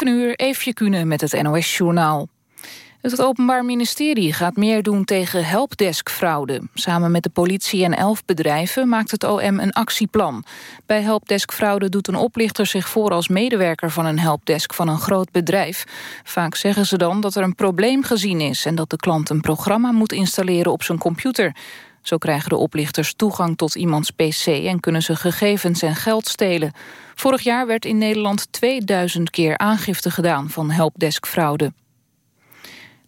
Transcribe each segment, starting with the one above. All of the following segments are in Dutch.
7 uur, Eefje met het NOS-journaal. Het Openbaar Ministerie gaat meer doen tegen helpdesk-fraude. Samen met de politie en elf bedrijven maakt het OM een actieplan. Bij helpdesk-fraude doet een oplichter zich voor als medewerker van een helpdesk van een groot bedrijf. Vaak zeggen ze dan dat er een probleem gezien is... en dat de klant een programma moet installeren op zijn computer. Zo krijgen de oplichters toegang tot iemands pc... en kunnen ze gegevens en geld stelen. Vorig jaar werd in Nederland 2000 keer aangifte gedaan van helpdesk-fraude.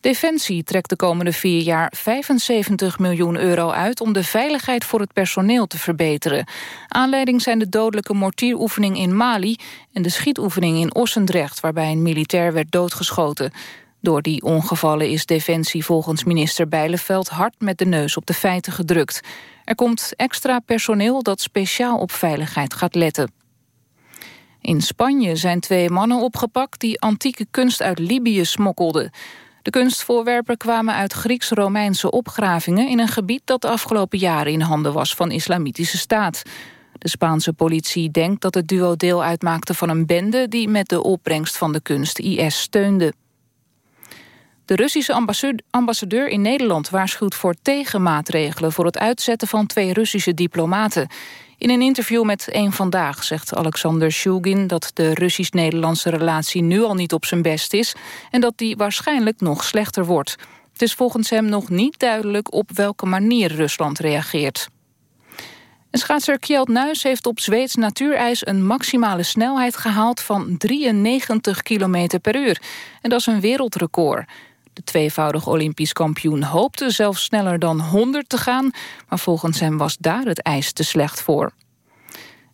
Defensie trekt de komende vier jaar 75 miljoen euro uit... om de veiligheid voor het personeel te verbeteren. Aanleiding zijn de dodelijke mortieroefening in Mali... en de schietoefening in Ossendrecht... waarbij een militair werd doodgeschoten. Door die ongevallen is Defensie volgens minister Bijleveld... hard met de neus op de feiten gedrukt. Er komt extra personeel dat speciaal op veiligheid gaat letten. In Spanje zijn twee mannen opgepakt die antieke kunst uit Libië smokkelden. De kunstvoorwerpen kwamen uit Grieks-Romeinse opgravingen... in een gebied dat de afgelopen jaren in handen was van islamitische staat. De Spaanse politie denkt dat het duo deel uitmaakte van een bende... die met de opbrengst van de kunst IS steunde. De Russische ambassadeur in Nederland waarschuwt voor tegenmaatregelen... voor het uitzetten van twee Russische diplomaten. In een interview met Eén Vandaag zegt Alexander Shulgin... dat de Russisch-Nederlandse relatie nu al niet op zijn best is... en dat die waarschijnlijk nog slechter wordt. Het is volgens hem nog niet duidelijk op welke manier Rusland reageert. Schaatser Kjeld Nuis heeft op Zweeds natuurijs een maximale snelheid gehaald van 93 km per uur. En dat is een wereldrecord. De tweevoudig Olympisch kampioen hoopte zelfs sneller dan 100 te gaan... maar volgens hem was daar het ijs te slecht voor.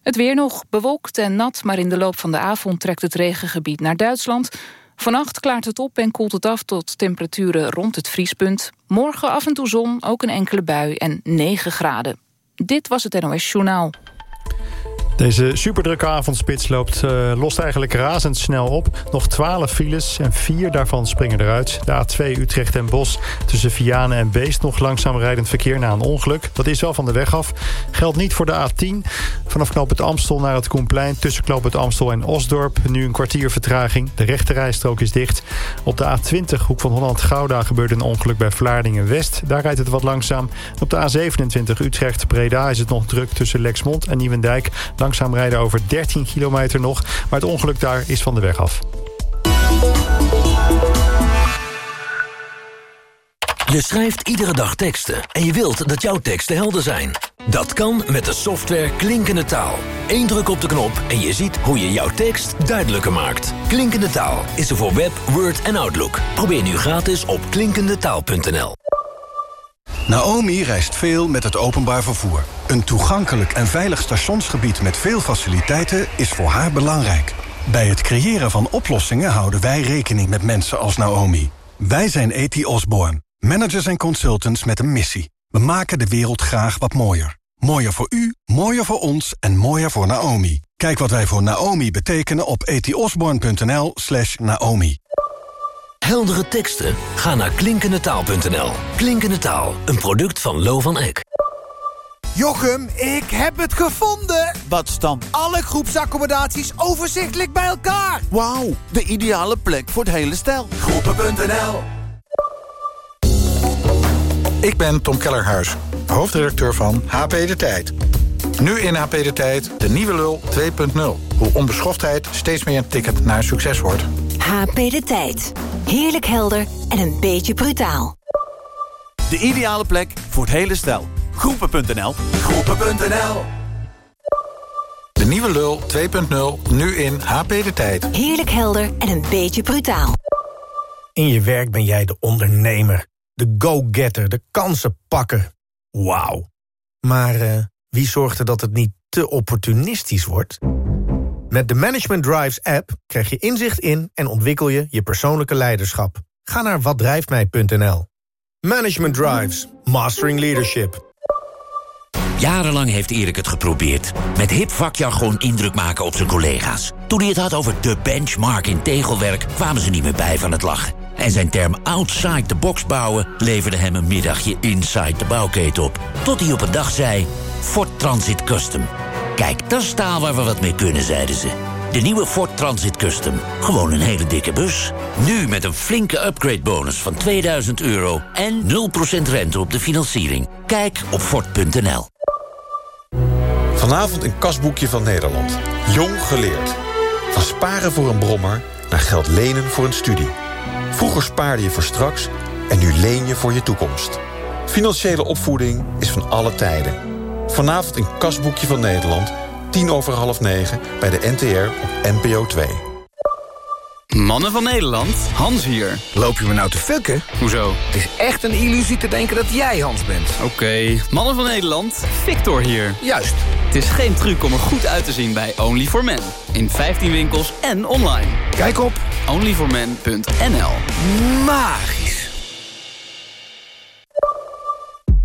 Het weer nog bewolkt en nat, maar in de loop van de avond trekt het regengebied naar Duitsland. Vannacht klaart het op en koelt het af tot temperaturen rond het vriespunt. Morgen af en toe zon, ook een enkele bui en 9 graden. Dit was het NOS Journaal. Deze superdrukke avondspits loopt, uh, lost eigenlijk razendsnel op. Nog 12 files en vier daarvan springen eruit. De A2 Utrecht en Bos tussen Vianen en Beest... nog langzaam rijdend verkeer na een ongeluk. Dat is wel van de weg af. Geldt niet voor de A10. Vanaf knoop het Amstel naar het Koenplein... tussen knoop het Amstel en Osdorp. Nu een kwartier vertraging. De rechterrijstrook is dicht. Op de A20 Hoek van Holland-Gouda gebeurde een ongeluk bij Vlaardingen-West. Daar rijdt het wat langzaam. Op de A27 Utrecht-Breda is het nog druk tussen Lexmond en Nieuwendijk langzaam rijden over 13 kilometer nog. Maar het ongeluk daar is van de weg af. Je schrijft iedere dag teksten en je wilt dat jouw teksten helder zijn. Dat kan met de software Klinkende Taal. Eén druk op de knop en je ziet hoe je jouw tekst duidelijker maakt. Klinkende Taal is er voor Web, Word en Outlook. Probeer nu gratis op klinkendetaal.nl. Naomi reist veel met het openbaar vervoer. Een toegankelijk en veilig stationsgebied met veel faciliteiten is voor haar belangrijk. Bij het creëren van oplossingen houden wij rekening met mensen als Naomi. Wij zijn E.T. Osborne, managers en consultants met een missie. We maken de wereld graag wat mooier. Mooier voor u, mooier voor ons en mooier voor Naomi. Kijk wat wij voor Naomi betekenen op etiosborn.nl slash Naomi. Heldere teksten? Ga naar klinkendetaal.nl. Klinkende Taal, een product van Lo van Eck. Jochem, ik heb het gevonden! Wat staan alle groepsaccommodaties overzichtelijk bij elkaar? Wauw, de ideale plek voor het hele stel. Groepen.nl Ik ben Tom Kellerhuis, hoofdredacteur van HP De Tijd. Nu in HP De Tijd de nieuwe lul 2.0. Hoe onbeschoftheid steeds meer een ticket naar succes wordt. HP De Tijd. Heerlijk helder en een beetje brutaal. De ideale plek voor het hele stel. Groepen.nl Groepen.nl De nieuwe lul 2.0, nu in HP De Tijd. Heerlijk helder en een beetje brutaal. In je werk ben jij de ondernemer. De go-getter, de kansenpakker. Wauw. Maar uh, wie zorgt er dat het niet te opportunistisch wordt? Met de Management Drives app krijg je inzicht in en ontwikkel je je persoonlijke leiderschap. Ga naar watdrijftmij.nl. Management Drives. Mastering Leadership. Jarenlang heeft Erik het geprobeerd. Met hip vakjargon indruk maken op zijn collega's. Toen hij het had over de benchmark in tegelwerk... kwamen ze niet meer bij van het lachen. En zijn term outside the box bouwen... leverde hem een middagje inside de bouwketen op. Tot hij op een dag zei... Ford Transit Custom. Kijk, dat is taal waar we wat mee kunnen, zeiden ze. De nieuwe Ford Transit Custom. Gewoon een hele dikke bus. Nu met een flinke upgrade bonus van 2000 euro en 0% rente op de financiering. Kijk op Ford.nl. Vanavond een kasboekje van Nederland. Jong geleerd. Van sparen voor een brommer naar geld lenen voor een studie. Vroeger spaarde je voor straks en nu leen je voor je toekomst. Financiële opvoeding is van alle tijden. Vanavond een kasboekje van Nederland, tien over half negen... bij de NTR op NPO 2. Mannen van Nederland, Hans hier. Loop je me nou te fucken? Hoezo? Het is echt een illusie te denken dat jij Hans bent. Oké, Mannen van Nederland, Victor hier. Juist. Het is geen truc om er goed uit te zien bij Only for Men. In 15 winkels en online. Kijk op onlyformen.nl Magisch.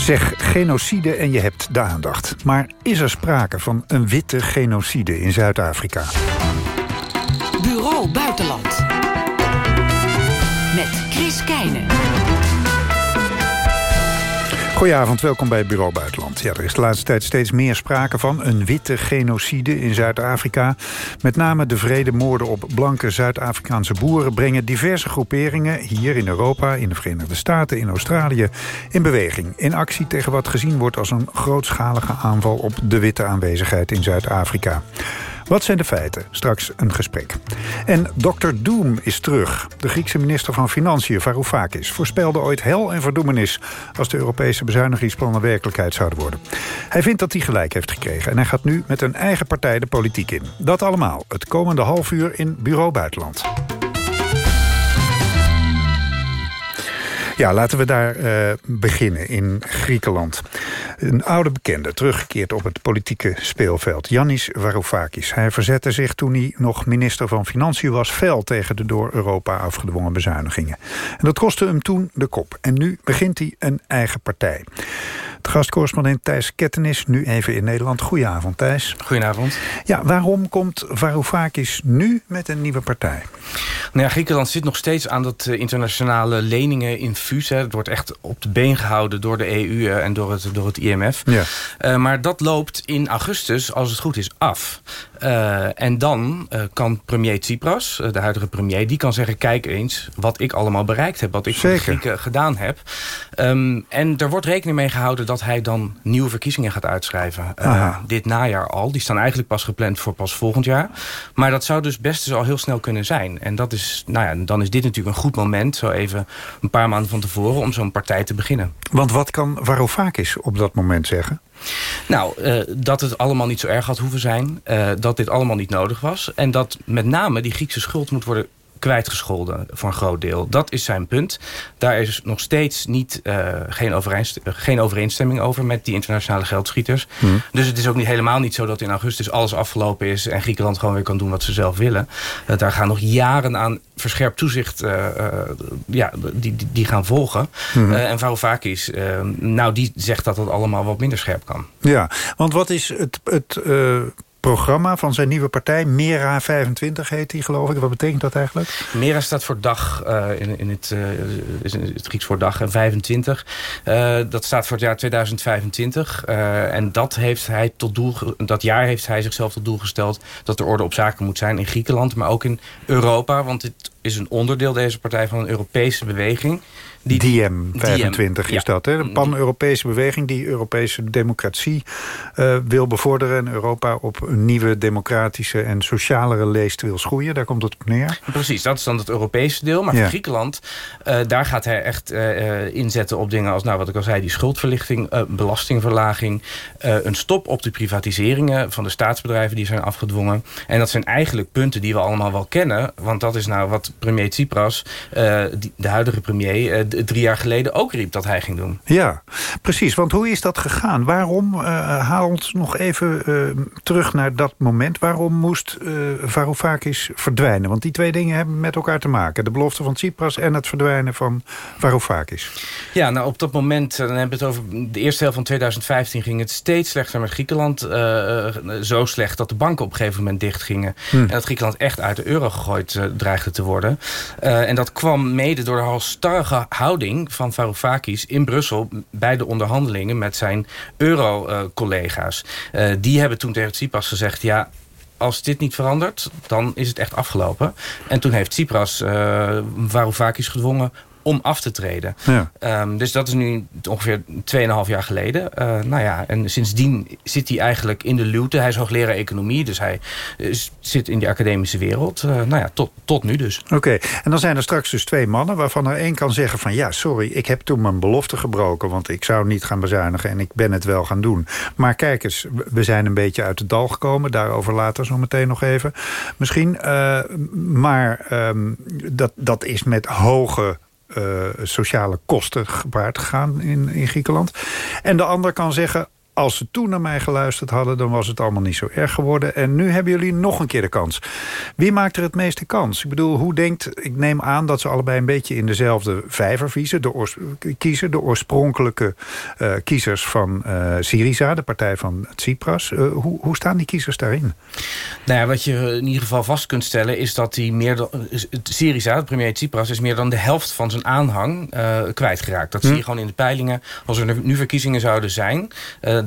Zeg genocide en je hebt de aandacht. Maar is er sprake van een witte genocide in Zuid-Afrika? Bureau Buitenland. Met Chris Keijnen. Goedenavond, welkom bij Bureau Buitenland. Ja, er is de laatste tijd steeds meer sprake van een witte genocide in Zuid-Afrika. Met name de vredemoorden op blanke Zuid-Afrikaanse boeren... brengen diverse groeperingen hier in Europa, in de Verenigde Staten... in Australië in beweging. In actie tegen wat gezien wordt als een grootschalige aanval... op de witte aanwezigheid in Zuid-Afrika. Wat zijn de feiten? Straks een gesprek. En Dr. Doom is terug. De Griekse minister van Financiën, Varoufakis... voorspelde ooit hel en verdoemenis... als de Europese bezuinigingsplannen werkelijkheid zouden worden. Hij vindt dat hij gelijk heeft gekregen... en hij gaat nu met een eigen partij de politiek in. Dat allemaal het komende half uur in Bureau Buitenland. Ja, laten we daar uh, beginnen in Griekenland. Een oude bekende, teruggekeerd op het politieke speelveld. Yannis Varoufakis. Hij verzette zich toen hij nog minister van Financiën was... fel tegen de door Europa afgedwongen bezuinigingen. En dat kostte hem toen de kop. En nu begint hij een eigen partij. De gastcorrespondent Thijs Kettenis, nu even in Nederland. Goedenavond, Thijs. Goedenavond. Ja, waarom komt Varoufakis nu met een nieuwe partij? Nou ja, Griekenland zit nog steeds aan dat uh, internationale leningen infuus. Hè. Het wordt echt op de been gehouden door de EU uh, en door het, door het IMF. Ja. Uh, maar dat loopt in augustus, als het goed is, af. Uh, en dan uh, kan premier Tsipras, de huidige premier... die kan zeggen, kijk eens wat ik allemaal bereikt heb. Wat ik voor de Grieken gedaan heb. Um, en er wordt rekening mee gehouden dat hij dan nieuwe verkiezingen gaat uitschrijven. dit najaar al. Die staan eigenlijk pas gepland voor pas volgend jaar. Maar dat zou dus best dus al heel snel kunnen zijn. En dat is, nou ja, dan is dit natuurlijk een goed moment... zo even een paar maanden van tevoren om zo'n partij te beginnen. Want wat kan Varoufakis op dat moment zeggen? Nou, uh, dat het allemaal niet zo erg had hoeven zijn. Uh, dat dit allemaal niet nodig was. En dat met name die Griekse schuld moet worden kwijtgescholden voor een groot deel. Dat is zijn punt. Daar is nog steeds niet, uh, geen, overeenst geen overeenstemming over met die internationale geldschieters. Hmm. Dus het is ook niet, helemaal niet zo dat in augustus alles afgelopen is... en Griekenland gewoon weer kan doen wat ze zelf willen. Uh, daar gaan nog jaren aan verscherpt toezicht uh, ja, die, die, die, gaan volgen. Hmm. en Varoufakis, nou die zegt dat het allemaal wat minder scherp kan. Ja, want wat is het... het programma van zijn nieuwe partij. Mera 25 heet die, geloof ik. Wat betekent dat eigenlijk? Mera staat voor dag, uh, in, in, het, uh, is het Grieks voor dag. En 25, uh, dat staat voor het jaar 2025. en dat, heeft hij tot doel, dat jaar heeft hij zichzelf tot doel gesteld... dat er orde op zaken moet zijn in Griekenland, maar ook in Europa. Want dit is een onderdeel, deze partij, van een Europese beweging... Die, DM 25 DM, is ja. dat, hè? De pan-Europese beweging die Europese democratie uh, wil bevorderen... en Europa op een nieuwe democratische en socialere leest wil schoeien. Daar komt het op neer. Precies, dat is dan het Europese deel. Maar ja. voor Griekenland, uh, daar gaat hij echt uh, inzetten op dingen als... nou, wat ik al zei, die schuldverlichting, belastingverlaging... een stop op de privatiseringen van de staatsbedrijven die zijn afgedwongen. En dat zijn eigenlijk punten die we allemaal wel kennen. Want dat is nou wat premier Tsipras, de huidige premier, drie jaar geleden ook riep dat hij ging doen. Ja, precies. Want hoe is dat gegaan? Waarom, haal ons nog even terug naar dat moment. Waarom moest Varoufakis verdwijnen? Want die twee dingen hebben met elkaar te maken. De belofte van Tsipras en het verdwijnen van Varoufakis. Ja, nou op dat moment, dan hebben we het over de eerste helft van 2015... ging het steeds slechter met Griekenland. zo slecht dat de banken op een gegeven moment dichtgingen. Hmm. En dat Griekenland echt uit de euro gegooid dreigde te worden. En dat kwam mede door de halstarrige houding van Varoufakis in Brussel... bij de onderhandelingen met zijn euro-collega's. Uh, die hebben toen tegen Tsipras gezegd... ja, als dit niet verandert, dan is het echt afgelopen. En toen heeft Tsipras uh, Varoufakis gedwongen om af te treden. Ja. Um, dus dat is nu ongeveer 2,5 jaar geleden. Uh, nou ja, en sindsdien zit hij eigenlijk in de luwte. Hij is hoogleraar economie, dus hij uh, zit in de academische wereld. Uh, nou ja, tot, tot nu dus. Oké, en dan zijn er straks dus twee mannen... waarvan er één kan zeggen van... ja, sorry, ik heb toen mijn belofte gebroken... want ik zou niet gaan bezuinigen en ik ben het wel gaan doen. Maar kijk eens, we zijn een beetje uit het dal gekomen. Daarover later zo meteen nog even. Misschien, maar um, dat, dat is met hoge sociale kosten gepaard gegaan in, in Griekenland. En de ander kan zeggen, als ze toen naar mij geluisterd hadden... dan was het allemaal niet zo erg geworden. En nu hebben jullie nog een keer de kans. Wie maakt er het meeste kans? Ik bedoel, hoe denkt... Ik neem aan dat ze allebei een beetje in dezelfde vijver kiezen. De, kiezen, de oorspronkelijke uh, kiezers van uh, Syriza, de partij van Tsipras. Uh, hoe, hoe staan die kiezers daarin? Nou ja, wat je in ieder geval vast kunt stellen... is dat die meer dan, Syriza, premier Tsipras... is meer dan de helft van zijn aanhang kwijtgeraakt. Dat hm. zie je gewoon in de peilingen. Als er nu verkiezingen zouden zijn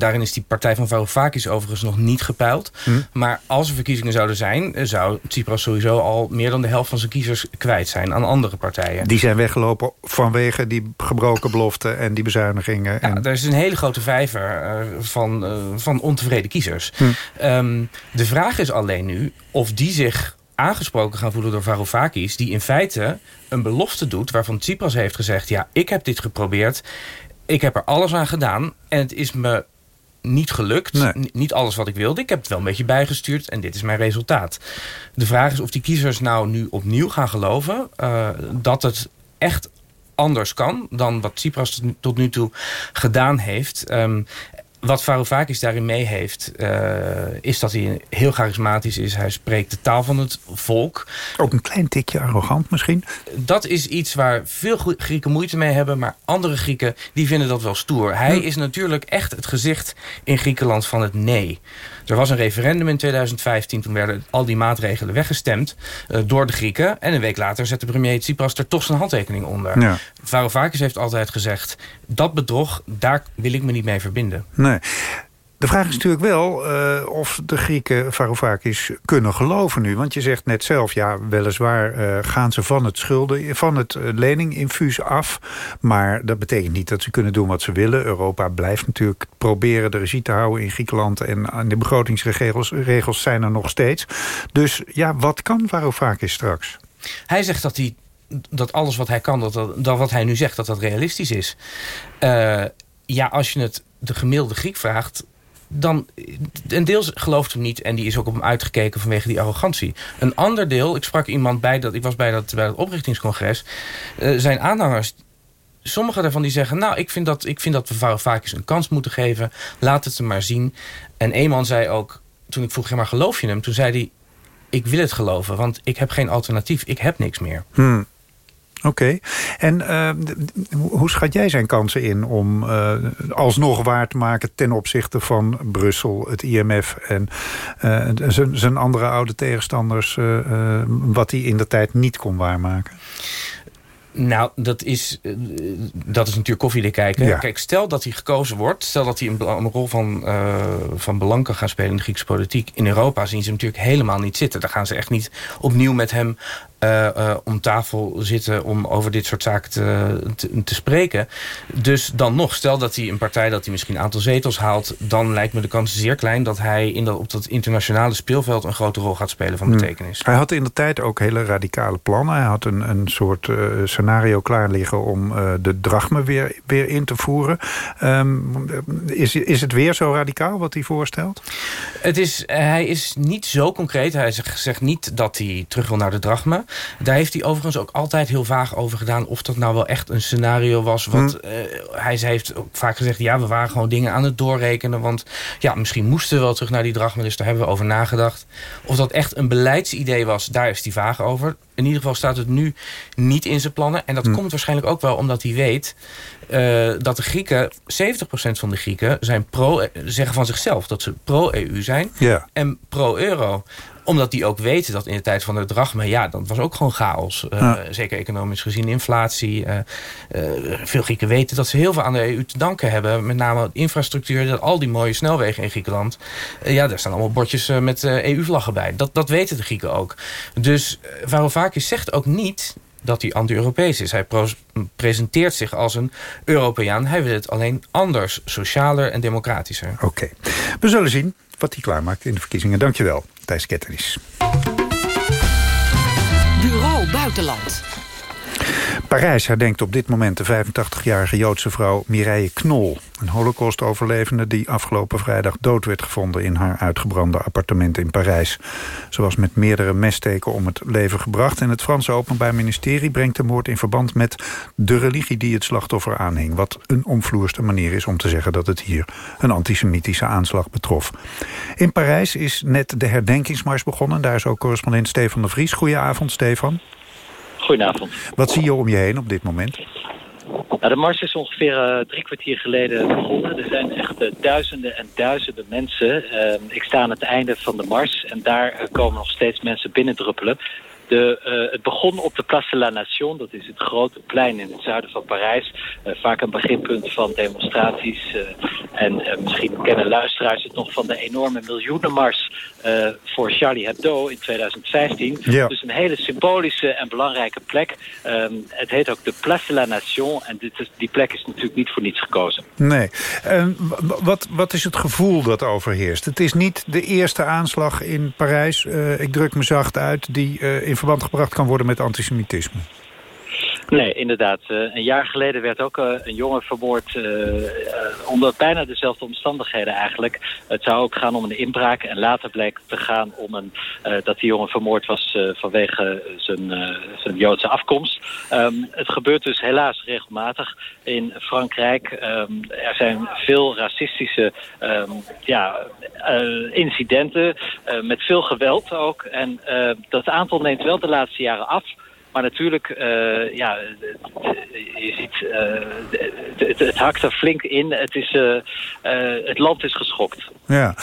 daarin is die partij van Varoufakis overigens nog niet gepeild. Hm. Maar als er verkiezingen zouden zijn... Eh, zou Tsipras sowieso al meer dan de helft van zijn kiezers kwijt zijn aan andere partijen. Die zijn weggelopen vanwege die gebroken beloften en die bezuinigingen. Ja, er is een hele grote vijver uh, van, uh, van ontevreden kiezers. Hm. Um, de vraag is alleen nu of die zich aangesproken gaan voelen door Varoufakis... die in feite een belofte doet waarvan Tsipras heeft gezegd... ja, ik heb dit geprobeerd, ik heb er alles aan gedaan... en het is me niet gelukt. Niet alles wat ik wilde. Ik heb het wel een beetje bijgestuurd en dit is mijn resultaat. De vraag is of die kiezers nou nu opnieuw gaan geloven... Uh, dat het echt anders kan dan wat Tsipras tot nu toe gedaan heeft. Um, wat Varoufakis daarin mee heeft, uh, is dat hij heel charismatisch is. Hij spreekt de taal van het volk. Ook een klein tikje arrogant misschien? Dat is iets waar veel Grieken moeite mee hebben. Maar andere Grieken die vinden dat wel stoer. Hij hm. is natuurlijk echt het gezicht in Griekenland van het nee. Er was een referendum in 2015. Toen werden al die maatregelen weggestemd uh, door de Grieken. En een week later zette premier Tsipras er toch zijn handtekening onder. Ja. Varoufakis heeft altijd gezegd... dat bedrog, daar wil ik me niet mee verbinden. Nee. De vraag is natuurlijk wel uh, of de Grieken Varoufakis kunnen geloven nu. Want je zegt net zelf, ja, weliswaar uh, gaan ze van het schulden, van het uh, leninginfuus af. Maar dat betekent niet dat ze kunnen doen wat ze willen. Europa blijft natuurlijk proberen de regie te houden in Griekenland. En de begrotingsregels regels zijn er nog steeds. Dus ja, wat kan Varoufakis straks? Hij zegt dat hij dat alles wat hij kan, dat, dat, wat hij nu zegt, dat dat realistisch is. ja, als je het de gemiddelde Griek vraagt dan een deel gelooft hem niet en die is ook op hem uitgekeken vanwege die arrogantie. Een ander deel, ik sprak iemand bij dat, ik was bij dat, bij dat oprichtingscongres, uh, zijn aanhangers. Sommige daarvan die zeggen, nou, ik vind dat, ik vind dat we Varoufakis een kans moeten geven. Laat het hem maar zien. En een man zei ook, toen ik vroeg, ja, maar geloof je hem? Toen zei hij, ik wil het geloven, want ik heb geen alternatief. Ik heb niks meer. Hmm. Oké. En uh, hoe schat jij zijn kansen in om uh, alsnog waar te maken... ten opzichte van Brussel, het IMF en uh, zijn andere oude tegenstanders... wat hij in de tijd niet kon waarmaken? Nou, dat is, dat is natuurlijk koffiedik kijken. Kijk, stel dat hij gekozen wordt. Stel dat hij een, een rol van, uh, van belang kan gaan spelen in de Griekse politiek. In Europa zien ze hem natuurlijk helemaal niet zitten. Daar gaan ze echt niet opnieuw met hem om tafel zitten om over dit soort zaken te, te, te, spreken. Dus dan nog, stel dat hij een partij dat hij misschien een aantal zetels haalt... dan lijkt me de kans zeer klein dat hij in dat, op dat internationale speelveld... een grote rol gaat spelen van hmm. betekenis. Hij had in de tijd ook hele radicale plannen. Hij had een, een soort uh, scenario klaar liggen om de drachme weer, weer in te voeren. Um, is, is het weer zo radicaal wat hij voorstelt? Het is, hij is niet zo concreet. Hij zegt, zegt niet dat hij terug wil naar de drachme. Daar heeft hij overigens ook altijd heel vaag over gedaan... of dat nou wel echt een scenario was. Wat, Hm. eh, hij heeft ook vaak gezegd... ja, we waren gewoon dingen aan het doorrekenen... want ja, misschien moesten we wel terug naar die drachma... dus daar hebben we over nagedacht. Of dat echt een beleidsidee was, daar is hij vaag over. In ieder geval staat het nu niet in zijn plannen. En dat Hm. komt waarschijnlijk ook wel omdat hij weet... eh, dat de Grieken, 70% van de Grieken... Zijn pro, zeggen van zichzelf dat ze pro-EU zijn en pro-euro omdat die ook weten dat in de tijd van de drachma... ja, dat was ook gewoon chaos. Eh, Ja. Zeker economisch gezien, inflatie. eh, eh, veel Grieken weten dat ze heel veel aan de EU te danken hebben. Met name infrastructuur, dat al die mooie snelwegen in Griekenland... eh, ja, daar staan allemaal bordjes eh, met eh, EU-vlaggen bij. Dat, dat weten de Grieken ook. Dus uh, Varoufakis zegt ook niet dat hij anti-Europees is. Hij presenteert zich als een Europeaan. Hij wil het alleen anders, socialer en democratischer. Oké. We zullen zien wat hij klaarmaakt in de verkiezingen. Dankjewel, Thijs Ketteris. Bureau Buitenland. Parijs herdenkt op dit moment de 85-jarige Joodse vrouw Mireille Knol. Een holocaustoverlevende die afgelopen vrijdag dood werd gevonden... in haar uitgebrande appartement in Parijs. Ze was met meerdere messteken om het leven gebracht... en het Franse Openbaar Ministerie brengt de moord in verband met de religie die het slachtoffer aanhing. Wat een omvloerste manier is om te zeggen dat het hier een antisemitische aanslag betrof. In Parijs is net de herdenkingsmars begonnen. Daar is ook correspondent Stefan de Vries. Goedenavond, Stefan. Goedenavond. Wat zie je om je heen op dit moment? Nou, de mars is ongeveer eh, drie kwartier geleden begonnen. Er zijn echt eh, duizenden en duizenden mensen. Eh, ik sta aan het einde van de mars en daar eh, komen nog steeds mensen binnendruppelen. De, eh, het begon op de Place de la Nation, dat is het grote plein in het zuiden van Parijs. Eh, vaak een beginpunt van demonstraties. eh, en misschien kennen luisteraars het nog van de enorme miljoenenmars voor Charlie Hebdo in 2015. Ja. Dus een hele symbolische en belangrijke plek. Ehm, het heet ook de Place de la Nation en dit is, die plek is natuurlijk niet voor niets gekozen. Nee. W- wat, wat is het gevoel dat overheerst? Het is niet de eerste aanslag in Parijs, ik druk me zacht uit... die in verband gebracht kan worden met antisemitisme. Nee, inderdaad. Eh, een jaar geleden werd ook eh, een jongen vermoord eh, onder bijna dezelfde omstandigheden eigenlijk. Het zou ook gaan om een inbraak en later bleek te gaan om een, dat die jongen vermoord was vanwege zijn, zijn Joodse afkomst. Ehm, het gebeurt dus helaas regelmatig in Frankrijk. Ehm, er zijn veel racistische ehm, ja, incidenten met veel geweld ook. En dat aantal neemt wel de laatste jaren af. Maar natuurlijk, eh, ja, je ziet, eh, het, het, het hakt er flink in. Het, is, eh, eh, het land is geschokt. Ja.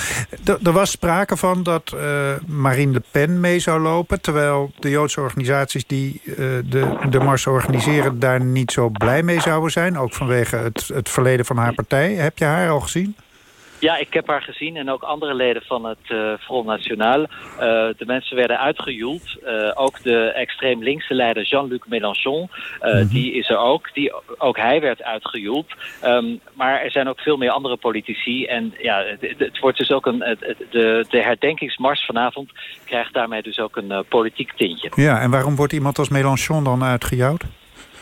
Er was sprake van dat eh, Marine Le Pen mee zou lopen... terwijl de Joodse organisaties die eh, de, de mars organiseren... daar niet zo blij mee zouden zijn. Ook vanwege het, het verleden van haar partij. Heb je haar al gezien? Ja, ik heb haar gezien en ook andere leden van het eh Front National. Eh, de mensen werden uitgejoeld. Eh, ook de extreem linkse leider Jean-Luc Mélenchon, eh, die is er ook. Die, ook hij werd uitgejoeld. Ehm, maar er zijn ook veel meer andere politici. En ja, het, het- wordt dus ook een. Het, de, de herdenkingsmars vanavond krijgt daarmee dus ook een politiek tintje. Ja, en waarom wordt iemand als Mélenchon dan uitgejouwd?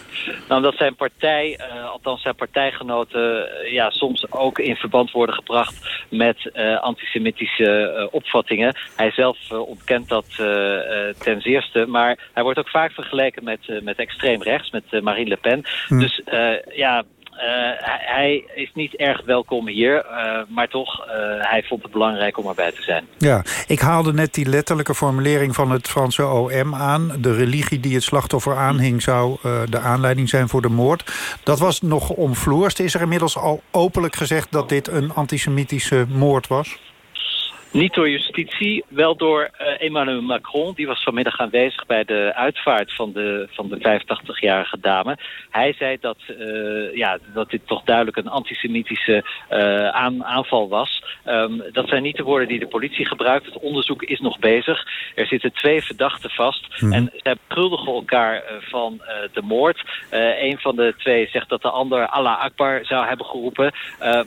Nou, omdat zijn partij, eh, althans zijn partijgenoten, eh, ja, soms ook in verband worden gebracht met eh, antisemitische opvattingen. Hij zelf ontkent dat ten zeerste, maar hij wordt ook vaak vergeleken met, met extreem rechts, met Marine Le Pen. Hm. Dus ja. Eh, hij, is niet erg welkom hier, eh, maar toch, eh, hij vond het belangrijk om erbij te zijn. Ja, ik haalde net die letterlijke formulering van het Franse OM aan. De religie die het slachtoffer aanhing zou de aanleiding zijn voor de moord. Dat was nog omvloerst. Is er inmiddels al openlijk gezegd dat dit een antisemitische moord was? Niet door justitie, wel door eh, Emmanuel Macron. Die was vanmiddag aanwezig bij de uitvaart van de, van de 85-jarige dame. Hij zei dat, eh, ja, dat dit toch duidelijk een antisemitische eh, aan, aanval was. Ehm, dat zijn niet de woorden die de politie gebruikt. Het onderzoek is nog bezig. Er zitten twee verdachten vast. En zij beschuldigen elkaar van de moord. Een van de twee zegt dat de ander Allah Akbar zou hebben geroepen.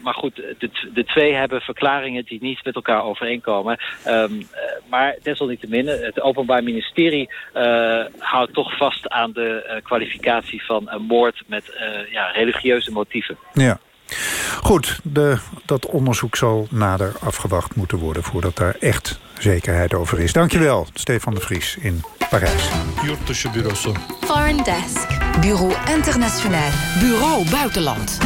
Maar goed, de, de twee hebben verklaringen die niet met elkaar overeenkomen. Ehm, eh, maar desalniettemin, het Openbaar Ministerie eh, houdt toch vast aan de eh, kwalificatie van een moord met eh, ja, religieuze motieven. Ja. Goed, de, dat onderzoek zal nader afgewacht moeten worden... voordat daar echt zekerheid over is. Dankjewel, Stefan de Vries in Parijs. Foreign Desk. Bureau Internationaal. Bureau Buitenland.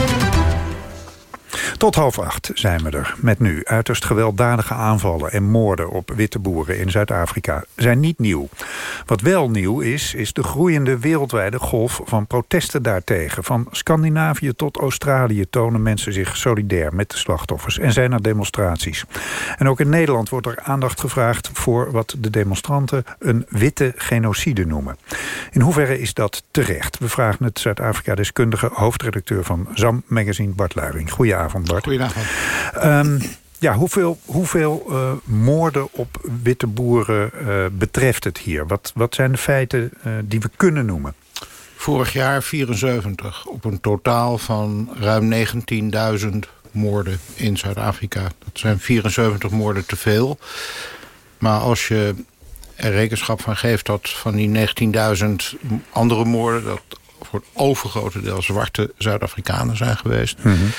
Tot half acht zijn we er. Met nu uiterst gewelddadige aanvallen en moorden op witte boeren in Zuid-Afrika zijn niet nieuw. Wat wel nieuw is, is de groeiende wereldwijde golf van protesten daartegen. Van Scandinavië tot Australië tonen mensen zich solidair met de slachtoffers en zijn er demonstraties. En ook in Nederland wordt er aandacht gevraagd voor wat de demonstranten een witte genocide noemen. In hoeverre is dat terecht? We vragen het Zuid-Afrika-deskundige hoofdredacteur van ZAM Magazine Bart Luiring. Goedenavond. Goedenavond. Um, ja, hoeveel, hoeveel uh, moorden op witte boeren uh, betreft het hier? Wat, wat zijn de feiten uh, die we kunnen noemen? Vorig jaar 74 op een totaal van ruim 19.000 moorden in Zuid-Afrika. Dat zijn 74 moorden te veel. Maar als je er rekenschap van geeft dat van die 19.000 andere moorden... dat voor het overgrote deel zwarte Zuid-Afrikanen zijn geweest... Mm -hmm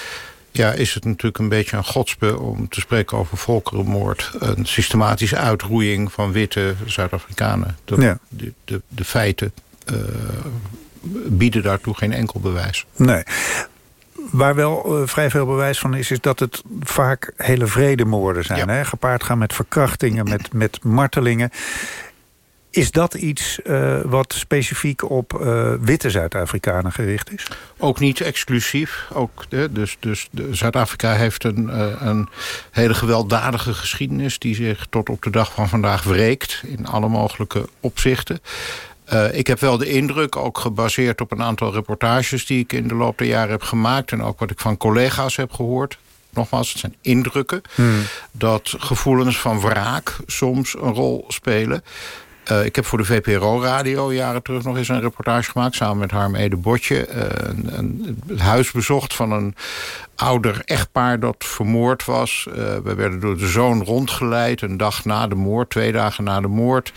ja, is het natuurlijk een beetje een godspe om te spreken over volkerenmoord. Een systematische uitroeiing van witte Zuid-Afrikanen. De, ja. de, de, de, feiten uh, bieden daartoe geen enkel bewijs. Nee. Waar wel uh, vrij veel bewijs van is, is dat het vaak hele vredemoorden zijn. Ja. Hè? Gepaard gaan met verkrachtingen, met, met martelingen. Is dat iets uh, wat specifiek op uh, witte Zuid-Afrikanen gericht is? Ook niet exclusief. Ook, de, dus dus Zuid-Afrika heeft een, uh, een hele gewelddadige geschiedenis... die zich tot op de dag van vandaag wreekt in alle mogelijke opzichten. ik heb wel de indruk, ook gebaseerd op een aantal reportages... die ik in de loop der jaren heb gemaakt... en ook wat ik van collega's heb gehoord nogmaals, het zijn indrukken... Hmm. dat gevoelens van wraak soms een rol spelen. Uh, ik heb voor de VPRO-radio jaren terug nog eens een reportage gemaakt... samen met Harm Ede Botje. Een, het huis bezocht van een ouder echtpaar dat vermoord was. Uh, we werden door de zoon rondgeleid een dag na de moord, twee dagen na de moord.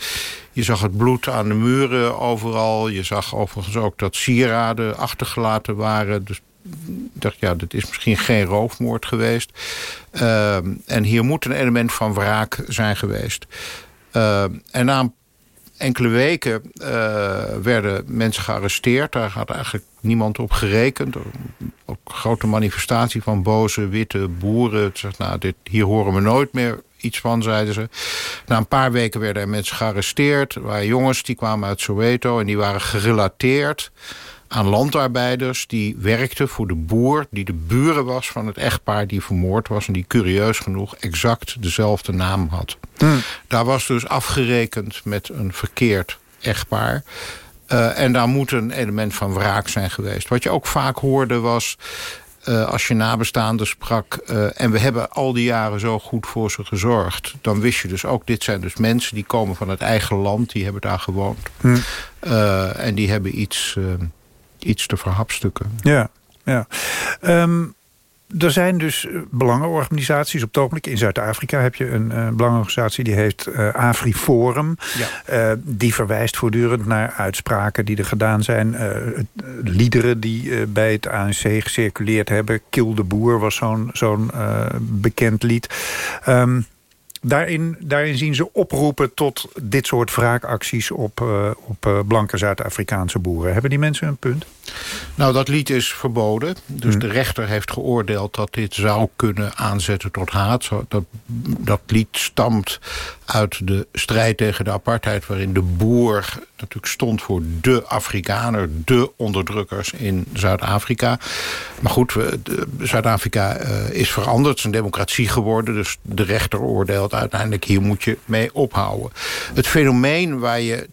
Je zag het bloed aan de muren overal. Je zag overigens ook dat sieraden achtergelaten waren. Dus ik dacht, ja, dit is misschien geen roofmoord geweest. en hier moet een element van wraak zijn geweest. en na een enkele weken uh, werden mensen gearresteerd. Daar had eigenlijk niemand op gerekend. Ook grote manifestatie van boze witte boeren. Zegt, nou, dit, hier horen we nooit meer iets van, zeiden ze. Na een paar weken werden er mensen gearresteerd. Er waren jongens die kwamen uit Soweto en die waren gerelateerd aan landarbeiders die werkten voor de boer... die de buren was van het echtpaar die vermoord was... en die curieus genoeg exact dezelfde naam had. Hmm. Daar was dus afgerekend met een verkeerd echtpaar... Uh, en daar moet een element van wraak zijn geweest. Wat je ook vaak hoorde was... Uh, als je nabestaanden sprak... Uh, en we hebben al die jaren zo goed voor ze gezorgd... dan wist je dus ook, dit zijn dus mensen... die komen van het eigen land, die hebben daar gewoond. Hmm. en die hebben iets iets te verhapstukken. Ja, ja. Um, er zijn dus belangenorganisaties. Op het ogenblik in Zuid-Afrika heb je een uh, belangenorganisatie... die heet uh, AfriForum. Ja. Uh, die verwijst voortdurend naar uitspraken die er gedaan zijn. liederen die bij het ANC gecirculeerd hebben. Kill de Boer was zo'n zo'n bekend lied. Um, Daarin, daarin zien ze oproepen tot dit soort wraakacties op, uh, op uh, blanke Zuid-Afrikaanse boeren. Hebben die mensen een punt? Nou, dat lied is verboden. Dus hmm. de rechter heeft geoordeeld dat dit zou kunnen aanzetten tot haat. Dat, dat lied stamt uit de strijd tegen de apartheid... waarin de boer natuurlijk stond voor de Afrikaner... de onderdrukkers in Zuid-Afrika. Maar goed, Zuid-Afrika uh, is veranderd. Het is een democratie geworden. Dus de rechter oordeelt uiteindelijk... hier moet je mee ophouden. Het fenomeen waar je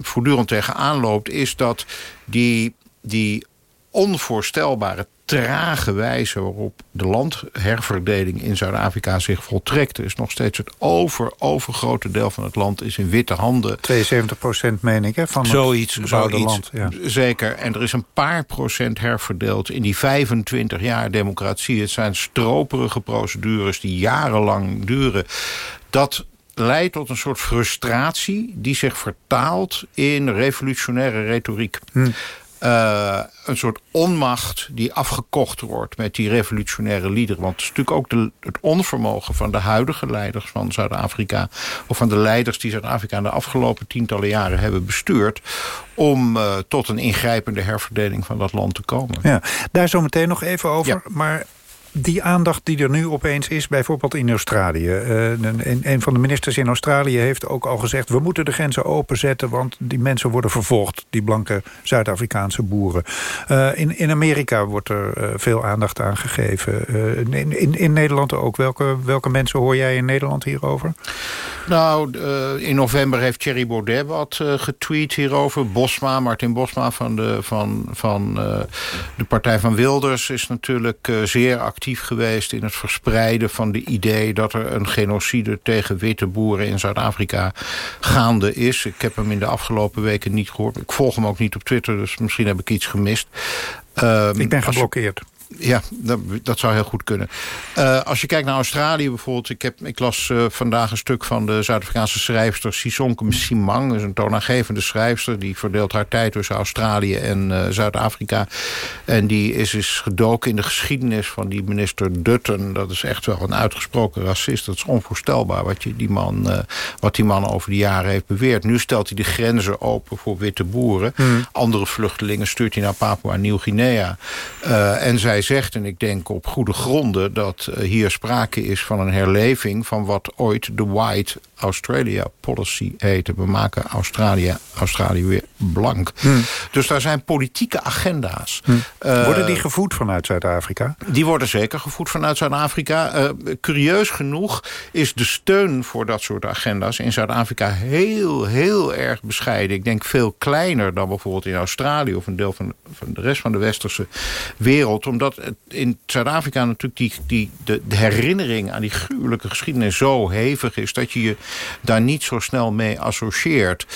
voortdurend tegenaan loopt... is dat die die onvoorstelbare, trage wijze waarop de landherverdeling in Zuid-Afrika zich voltrekt... is nog steeds het over, overgrote deel van het land is in witte handen. 72 procent, meen ik, hè, van zoiets, het zoiets, land. Ja. Zeker. En er is een paar procent herverdeeld in die 25 jaar democratie. Het zijn stroperige procedures die jarenlang duren. Dat leidt tot een soort frustratie die zich vertaalt in revolutionaire retoriek. Hm. Uh, een soort onmacht die afgekocht wordt met die revolutionaire liederen. Want het is natuurlijk ook de, het onvermogen van de huidige leiders van Zuid-Afrika... of van de leiders die Zuid-Afrika de afgelopen tientallen jaren hebben bestuurd... om uh, tot een ingrijpende herverdeling van dat land te komen. Ja, daar zo meteen nog even over. Ja. Maar die aandacht die er nu opeens is, bijvoorbeeld in Australië. Uh, een, een, van de ministers in Australië heeft ook al gezegd... we moeten de grenzen openzetten, want die mensen worden vervolgd. Die blanke Zuid-Afrikaanse boeren. Uh, in, in Amerika wordt er uh, veel aandacht aan gegeven. in, in, in Nederland ook. Welke, welke mensen hoor jij in Nederland hierover? Nou, in november heeft Thierry Baudet wat getweet hierover. Bosma, Martin Bosma van de, van, van, de partij van Wilders... is natuurlijk zeer actief actief geweest in het verspreiden van de idee... dat er een genocide tegen witte boeren in Zuid-Afrika gaande is. Ik heb hem in de afgelopen weken niet gehoord. Ik volg hem ook niet op Twitter, dus misschien heb ik iets gemist. Uh, ik ben geblokkeerd. Ja, dat, dat, zou heel goed kunnen. Uh, als je kijkt naar Australië bijvoorbeeld... ik, heb, ik las uh, vandaag een stuk van de Zuid-Afrikaanse schrijfster... Sisonke Simang, is een toonaangevende schrijfster... die verdeelt haar tijd tussen Australië en uh, Zuid-Afrika. En die is, is gedoken in de geschiedenis van die minister Dutton. Dat is echt wel een uitgesproken racist. Dat is onvoorstelbaar wat, je, die man, wat die man over de jaren heeft beweerd. Nu stelt hij de grenzen open voor witte boeren. Mm. Andere vluchtelingen stuurt hij naar Papua Nieuw-Guinea. en zij zegt, en ik denk op goede gronden... dat uh, hier sprake is van een herleving van wat ooit de White Australia Policy heette. We maken Australië, Australië weer blank. Hmm. Dus daar zijn politieke agenda's. Hmm. Uh, worden die gevoed vanuit Zuid-Afrika? Die worden zeker gevoed vanuit Zuid-Afrika. Uh, curieus genoeg is de steun voor dat soort agenda's... in Zuid-Afrika heel, heel erg bescheiden. Ik denk veel kleiner dan bijvoorbeeld in Australië... of een deel van, van de rest van de westerse wereld. Omdat in Zuid-Afrika natuurlijk die, die, de, de herinnering aan die gruwelijke geschiedenis zo hevig is... dat je je daar niet zo snel mee associeert.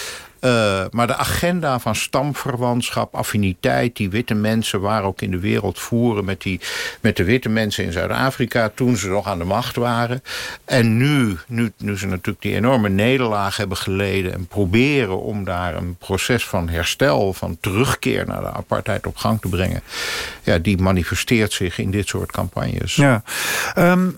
Uh, maar de agenda van stamverwantschap, affiniteit... die witte mensen waar ook in de wereld voeren... met, die, met de witte mensen in Zuid-Afrika toen ze nog aan de macht waren. En nu, nu, nu ze natuurlijk die enorme nederlaag hebben geleden... en proberen om daar een proces van herstel... van terugkeer naar de apartheid op gang te brengen... ja, die manifesteert zich in dit soort campagnes. Ja. Um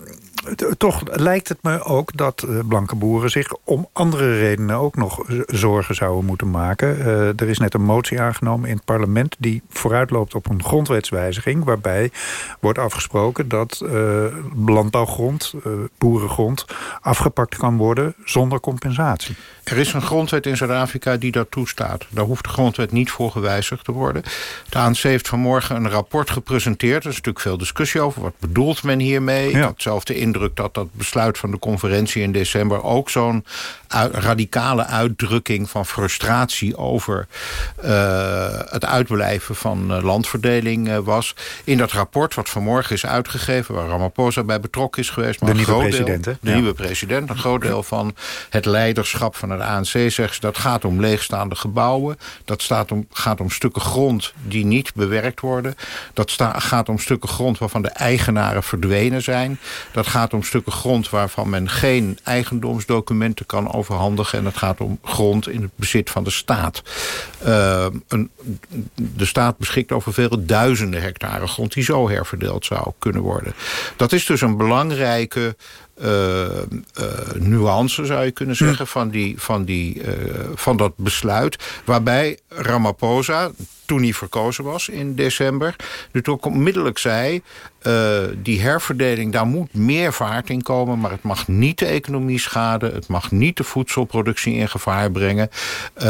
toch lijkt het me ook dat eh, blanke boeren zich om andere redenen ook nog zorgen zouden moeten maken. Uh, er is net een motie aangenomen in het parlement die vooruitloopt op een grondwetswijziging. Waarbij wordt afgesproken dat uh, landbouwgrond, boerengrond afgepakt kan worden zonder compensatie. Er is een grondwet in Zuid-Afrika die dat toestaat. Daar hoeft de grondwet niet voor gewijzigd te worden. De ANC heeft vanmorgen een rapport gepresenteerd. Er is natuurlijk veel discussie over. Wat bedoelt men hiermee? Ja. Ik had zelf de indruk dat dat besluit van de conferentie in december... ook zo'n radicale uitdrukking van frustratie... over uh, het uitblijven van uh, landverdeling uh, was. In dat rapport wat vanmorgen is uitgegeven... waar Ramaphosa bij betrokken is geweest... Maar de nieuwe president, deel, De ja. nieuwe president. Een groot deel van het leiderschap van de ANC zegt ze... dat gaat om leegstaande gebouwen. Dat staat om, gaat om stukken grond die niet bewerkt worden. Dat sta, gaat om stukken grond waarvan de eigenaren verdwenen zijn. Dat gaat om stukken grond waarvan men geen eigendomsdocumenten kan overhandigen. En het gaat om grond in het bezit van de staat. Uh, een, de staat beschikt over vele duizenden hectare grond... die zo herverdeeld zou kunnen worden. Dat is dus een belangrijke uh, uh, nuance, zou je kunnen zeggen, hm. van, die, van, die, uh, van dat besluit. Waarbij Ramaphosa, toen hij verkozen was in december... natuurlijk onmiddellijk zei... Uh, die herverdeling, daar moet meer vaart in komen... maar het mag niet de economie schaden. Het mag niet de voedselproductie in gevaar brengen. Uh,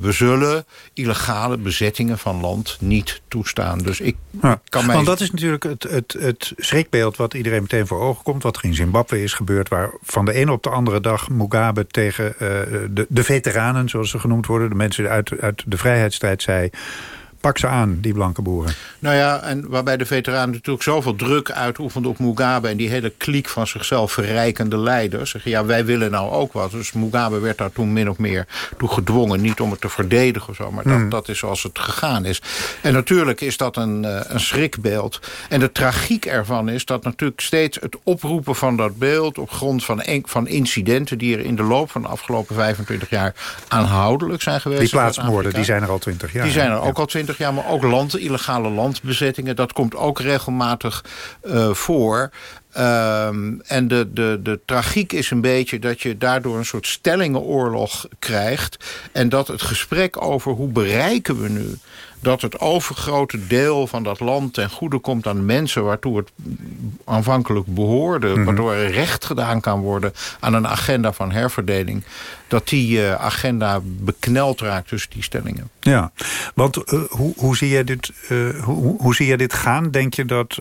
we zullen illegale bezettingen van land niet toestaan. Dus ik ja, kan mij... Want dat is natuurlijk het, het, het schrikbeeld wat iedereen meteen voor ogen komt... wat er in Zimbabwe is gebeurd... waar van de ene op de andere dag Mugabe tegen uh, de, de veteranen... zoals ze genoemd worden, de mensen uit, uit de vrijheidsstrijd zei... Pak ze aan, die blanke boeren. Nou ja, en waarbij de veteranen natuurlijk zoveel druk uitoefenden op Mugabe... en die hele kliek van zichzelf verrijkende leiders. Zeggen, ja, wij willen nou ook wat. Dus Mugabe werd daar toen min of meer toe gedwongen. Niet om het te verdedigen of zo, maar dat, hmm. dat is zoals het gegaan is. En natuurlijk is dat een, uh, een schrikbeeld. En de tragiek ervan is dat natuurlijk steeds het oproepen van dat beeld... op grond van, van incidenten die er in de loop van de afgelopen 25 jaar aanhoudelijk zijn geweest. Die plaatsmoorden, die zijn er al 20 jaar. Die zijn er ook al 20 Ja, maar ook land, illegale landbezettingen. Dat komt ook regelmatig uh, voor. Um, en de, de, de tragiek is een beetje dat je daardoor een soort stellingenoorlog krijgt. En dat het gesprek over hoe bereiken we nu dat het overgrote deel van dat land ten goede komt aan mensen... waartoe het aanvankelijk behoorde... Mhm. waardoor er recht gedaan kan worden aan een agenda van herverdeling... dat die uh, agenda bekneld raakt tussen die stellingen. Ja, want uh, hoe, hoe, zie jij dit, uh, hoe, hoe zie jij dit gaan? Denk je dat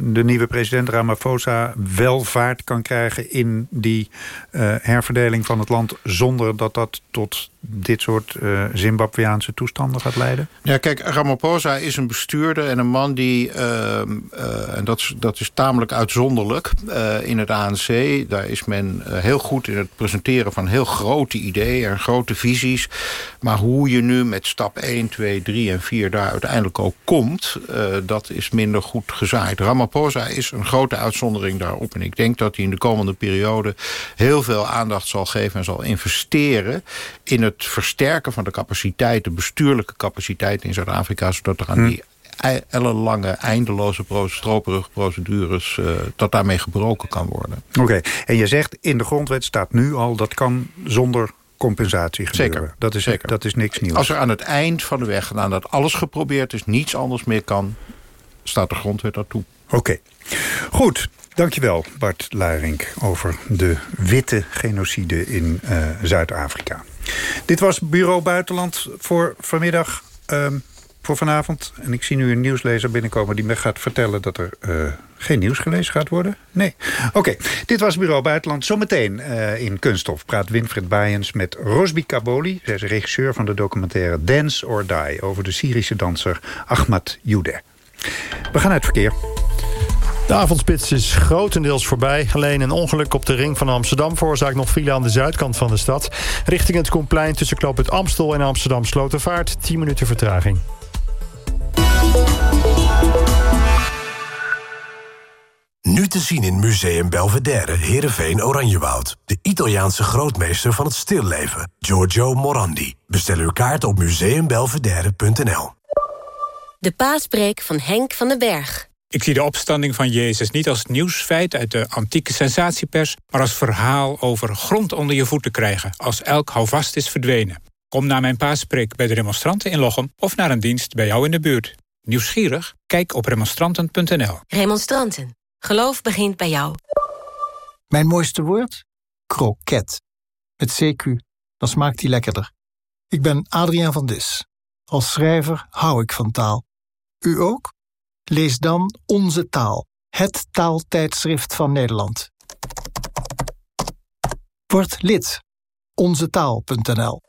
de nieuwe president Ramaphosa wel vaart kan krijgen... in die herverdeling van het land... zonder dat dat tot dit soort uh, Zimbabweaanse toestanden gaat leiden? Ja, kijk, Ramaphosa is een bestuurder en een man die... Uh, en dat is, dat is tamelijk uitzonderlijk in het ANC. Daar is men heel goed in het presenteren van heel grote ideeën... en grote visies. Maar hoe je nu met stap 1, 2, 3 en 4 daar uiteindelijk ook komt... dat is minder goed gezaaid. Ramaphosa is een grote uitzondering daarop. En ik denk dat hij in de komende periode heel veel aandacht zal geven... en zal investeren in het versterken van de capaciteit... de bestuurlijke capaciteit in Zuid-Afrika... zodat er aan hm. die ellenlange, eindeloze, stroperige procedures... Uh, dat daarmee gebroken kan worden. Oké, en je zegt in de grondwet staat nu al... dat kan zonder compensatie gebeuren. Zeker. Dat is, Zeker. Dat is niks nieuws. Als er aan het eind van de weg gedaan dat alles geprobeerd is... niets anders meer kan, staat de grondwet daartoe. Oké. Goed, dankjewel Bart Luiring over de witte genocide in uh, Zuid-Afrika. Dit was Bureau Buitenland voor vanmiddag, uh, voor vanavond. En ik zie nu een nieuwslezer binnenkomen die me gaat vertellen... dat er uh, geen nieuws gelezen gaat worden. Nee. Oké, dit was Bureau Buitenland. Zometeen uh, in Kunststof praat Winfred Bayens met Rosby Kaboli. Zij is regisseur van de documentaire Dance or Die... over de Syrische danser Ahmad Youdeh. We gaan uit verkeer. De avondspits is grotendeels voorbij. Alleen een ongeluk op de ring van Amsterdam veroorzaakt nog file aan de zuidkant van de stad. Richting het Koenplein tussen Knoop het Amstel en Amsterdam Slotervaart. 10 minuten vertraging. Nu te zien in Museum Belvedere, Heerenveen, Oranjewoud. De Italiaanse grootmeester van het stilleven, Giorgio Morandi. Bestel uw kaart op museumbelvedere.nl. De paaspreek van Henk van den Berg. Ik zie de opstanding van Jezus niet als nieuwsfeit uit de antieke sensatiepers... maar als verhaal over grond onder je voeten krijgen... als elk houvast is verdwenen. Kom naar mijn paaspreek bij de remonstranten in Lochem... of naar een dienst bij jou in de buurt. Nieuwsgierig? Kijk op remonstranten.nl. Remonstranten. Geloof begint bij jou. Mijn mooiste woord? Kroket. Met CQ. Dan smaakt die lekkerder. Ik ben Adriaan van Dis. Als schrijver hou ik van taal. U ook? Lees dan Onze Taal, het taaltijdschrift van Nederland. Word lid. Onzetaal.nl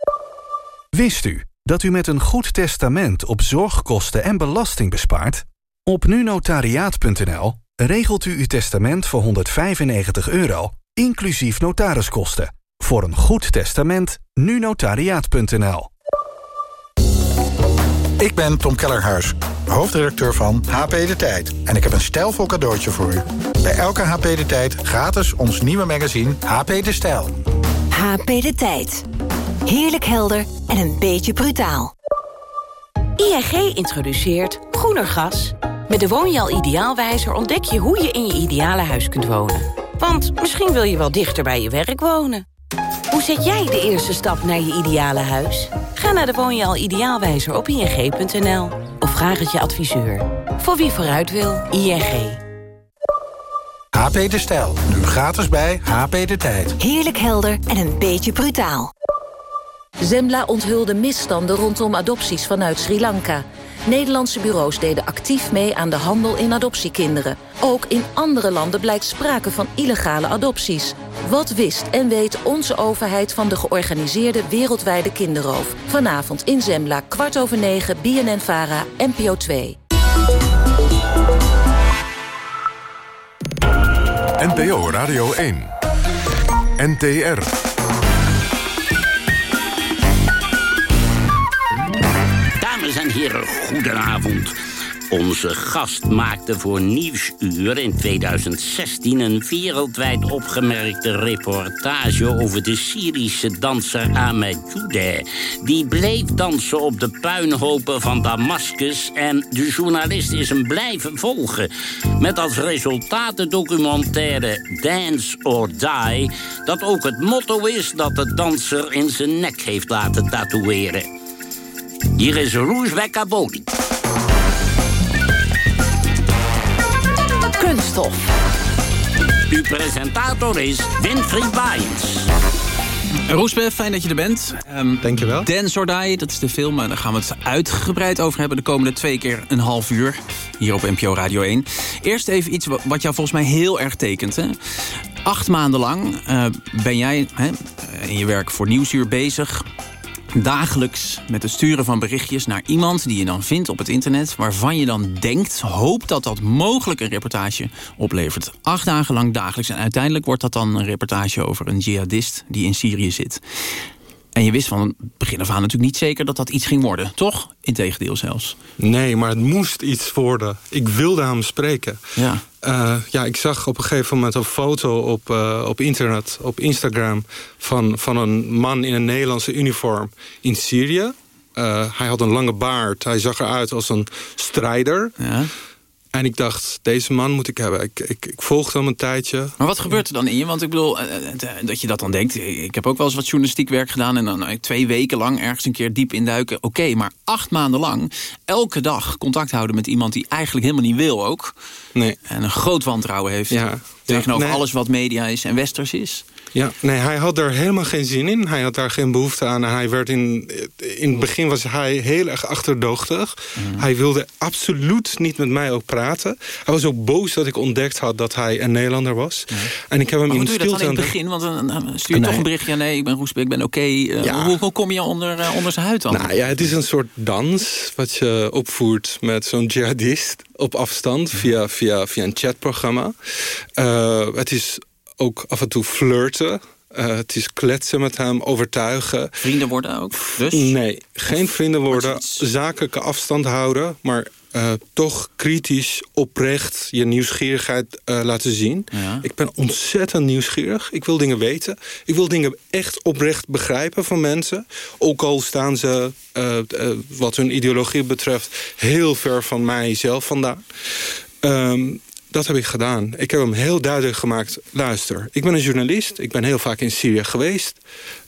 Wist u dat u met een goed testament op zorgkosten en belasting bespaart? Op nunotariaat.nl regelt u uw testament voor 195 euro, inclusief notariskosten. Voor een goed testament, nunotariaat.nl Ik ben Tom Kellerhuis hoofdredacteur van HP De Tijd. En ik heb een stijlvol cadeautje voor u. Bij elke HP De Tijd gratis ons nieuwe magazine HP De Stijl. HP De Tijd. Heerlijk helder en een beetje brutaal. ING introduceert groener gas. Met de Woonjaal Ideaalwijzer ontdek je hoe je in je ideale huis kunt wonen. Want misschien wil je wel dichter bij je werk wonen. Hoe zet jij de eerste stap naar je ideale huis? Ga naar de Woonjaal Ideaalwijzer op ing.nl of vraag het je adviseur. Voor wie vooruit wil, ING. HP De Stijl, nu gratis bij HP De Tijd. Heerlijk helder en een beetje brutaal. Zembla onthulde misstanden rondom adopties vanuit Sri Lanka. Nederlandse bureaus deden actief mee aan de handel in adoptiekinderen. Ook in andere landen blijkt sprake van illegale adopties. Wat wist en weet onze overheid van de georganiseerde wereldwijde kinderroof? Vanavond in Zembla, kwart over negen, BNN-VARA, NPO 2. NPO Radio 1. NTR. Heren, goedenavond. Onze gast maakte voor Nieuwsuur in 2016 een wereldwijd opgemerkte reportage over de Syrische danser Ahmed Joudeh. Die bleef dansen op de puinhopen van Damascus en de journalist is hem blijven volgen. Met als resultaat de documentaire Dance or Die, dat ook het motto is dat de danser in zijn nek heeft laten tatoeëren. Hier is Rouge Wekaboli. Kunststof. Uw presentator is Winfried Baaiens. Roesbe, fijn dat je er bent. Um, Dankjewel. Dance or Die, dat is de film. En daar gaan we het uitgebreid over hebben de komende twee keer een half uur. Hier op NPO Radio 1. Eerst even iets wat jou volgens mij heel erg tekent. Hè? Acht maanden lang uh, ben jij hè, in je werk voor Nieuwsuur bezig dagelijks met het sturen van berichtjes naar iemand die je dan vindt op het internet... waarvan je dan denkt, hoopt dat dat mogelijk een reportage oplevert. Acht dagen lang dagelijks. En uiteindelijk wordt dat dan een reportage over een jihadist die in Syrië zit. En je wist van het begin af aan natuurlijk niet zeker dat dat iets ging worden. Toch? Integendeel zelfs. Nee, maar het moest iets worden. Ik wilde hem spreken. Ja. Uh, ja, ik zag op een gegeven moment een foto op, uh, op internet, op Instagram... Van, van een man in een Nederlandse uniform in Syrië. Uh, hij had een lange baard. Hij zag eruit als een strijder. Ja. En ik dacht, deze man moet ik hebben. Ik, ik, ik volgde hem een tijdje. Maar wat gebeurt er dan in je? Want ik bedoel, dat je dat dan denkt. Ik heb ook wel eens wat journalistiek werk gedaan... en dan twee weken lang ergens een keer diep induiken. Oké, okay, maar acht maanden lang elke dag contact houden met iemand... die eigenlijk helemaal niet wil ook. Nee. En een groot wantrouwen heeft ja. tegenover nee. alles wat media is en westers is. Ja, nee, hij had er helemaal geen zin in. Hij had daar geen behoefte aan. Hij werd in, in het begin was hij heel erg achterdochtig. Mm. Hij wilde absoluut niet met mij ook praten. Hij was ook boos dat ik ontdekt had dat hij een Nederlander was. Mm. En ik heb hem maar in hoe doe je dat dan in het begin? Want dan stuur je nee. toch een berichtje. Nee, ik ben Roesbeek, ik ben oké. Okay. Ja. hoe, hoe, kom je onder, uh, onder zijn huid dan? Nou ja, het is een soort dans wat je opvoert met zo'n jihadist op afstand via, via, via een chatprogramma. Uh, het is ook af en toe flirten. Uh, het is kletsen met hem, overtuigen. Vrienden worden ook? Dus? Nee, geen of vrienden worden. Zakelijke afstand houden, maar uh, toch kritisch, oprecht je nieuwsgierigheid uh, laten zien. Ja. Ik ben ontzettend nieuwsgierig. Ik wil dingen weten. Ik wil dingen echt oprecht begrijpen van mensen. Ook al staan ze, wat hun ideologie betreft... heel ver van mijzelf vandaan. Um, dat heb ik gedaan. Ik heb hem heel duidelijk gemaakt. Luister, ik ben een journalist. Ik ben heel vaak in Syrië geweest.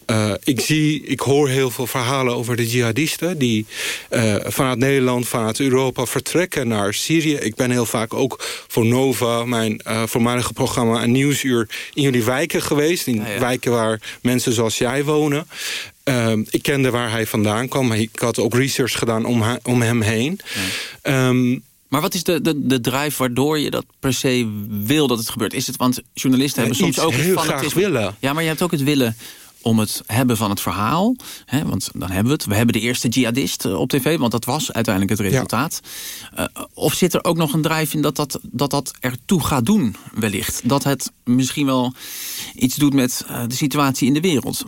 Uh, ik zie, ik hoor heel veel verhalen over de jihadisten... die uh, vanuit Nederland, vanuit Europa vertrekken naar Syrië. Ik ben heel vaak ook voor Nova, mijn uh, voormalige programma... en Nieuwsuur in jullie wijken geweest. In ja, ja. wijken waar mensen zoals jij wonen. Um, ik kende waar hij vandaan kwam. Ik had ook research gedaan om, om hem heen. Ja. Um, maar wat is de, de, de drive waardoor je dat per se wil dat het gebeurt? Is het, want journalisten hebben soms ook heel het graag willen. Ja, maar je hebt ook het willen om het hebben van het verhaal. Hè, want dan hebben we het. We hebben de eerste jihadist op tv, want dat was uiteindelijk het resultaat. Ja. Uh, of zit er ook nog een drive in dat dat, dat dat ertoe gaat doen, wellicht? Dat het misschien wel iets doet met uh, de situatie in de wereld?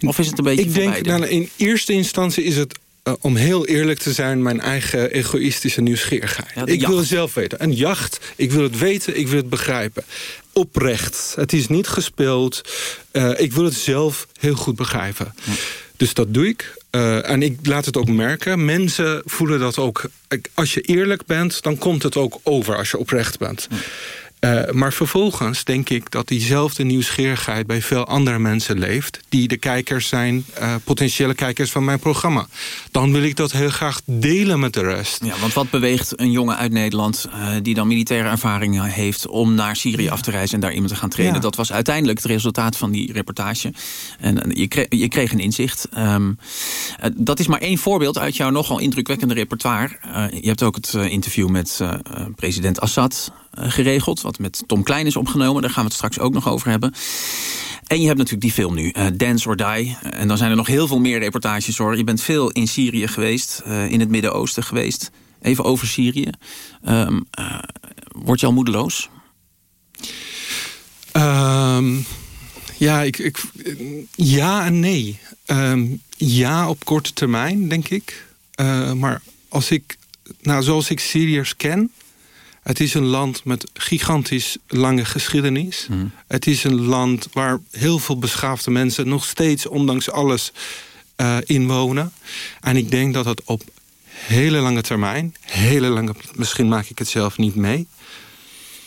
Of is het een beetje Ik denk, nou, in eerste instantie is het uh, om heel eerlijk te zijn, mijn eigen egoïstische nieuwsgierigheid. Ja, ik jacht. wil het zelf weten. Een jacht, ik wil het weten, ik wil het begrijpen. Oprecht. Het is niet gespeeld. Uh, ik wil het zelf heel goed begrijpen. Ja. Dus dat doe ik. Uh, en ik laat het ook merken. Mensen voelen dat ook. Als je eerlijk bent, dan komt het ook over als je oprecht bent. Ja. Uh, maar vervolgens denk ik dat diezelfde nieuwsgierigheid bij veel andere mensen leeft... die de kijkers zijn, uh, potentiële kijkers van mijn programma. Dan wil ik dat heel graag delen met de rest. Ja, want wat beweegt een jongen uit Nederland... Uh, die dan militaire ervaring heeft om naar Syrië af te reizen... en daar iemand te gaan trainen? Ja. Dat was uiteindelijk het resultaat van die reportage. En je kreeg, je kreeg een inzicht. Um, dat is maar één voorbeeld uit jouw nogal indrukwekkende repertoire. je hebt ook het interview met president Assad geregeld... wat met Tom Klein is opgenomen. Daar gaan we het straks ook nog over hebben. En je hebt natuurlijk die film nu, uh, Dance or Die. En dan zijn er nog heel veel meer reportages hoor. Je bent veel in Syrië geweest, in het Midden-Oosten geweest. Even over Syrië. Um, uh, word je al moedeloos? Um, ja, ik, ik, ja en nee. Um, ja, op korte termijn, denk ik. Maar als ik nou, zoals ik Syriërs ken... Het is een land met gigantisch lange geschiedenis. Mhm. Het is een land waar heel veel beschaafde mensen... nog steeds, ondanks alles, uh, inwonen. En ik denk dat het op hele lange termijn... hele lange, misschien maak ik het zelf niet mee...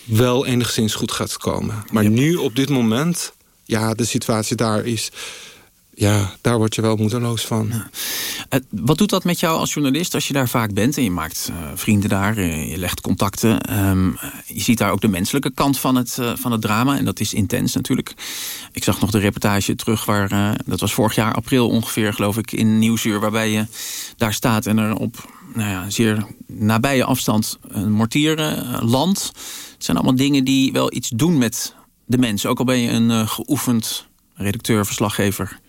wel enigszins goed gaat komen. Maar nu, op dit moment... ja, de situatie daar is ja, daar word je wel moedeloos van. Uh, wat doet dat met jou als journalist als je daar vaak bent... en je maakt uh, vrienden daar, uh, je legt contacten. Um, je ziet daar ook de menselijke kant van het, van het drama. En dat is intens natuurlijk. Ik zag nog de reportage terug waar... dat was vorig jaar april ongeveer, geloof ik, in Nieuwsuur... waarbij je daar staat en er op nou ja, zeer nabije afstand... een mortier landt. Het zijn allemaal dingen die wel iets doen met de mensen. Ook al ben je een geoefend redacteur, verslaggever...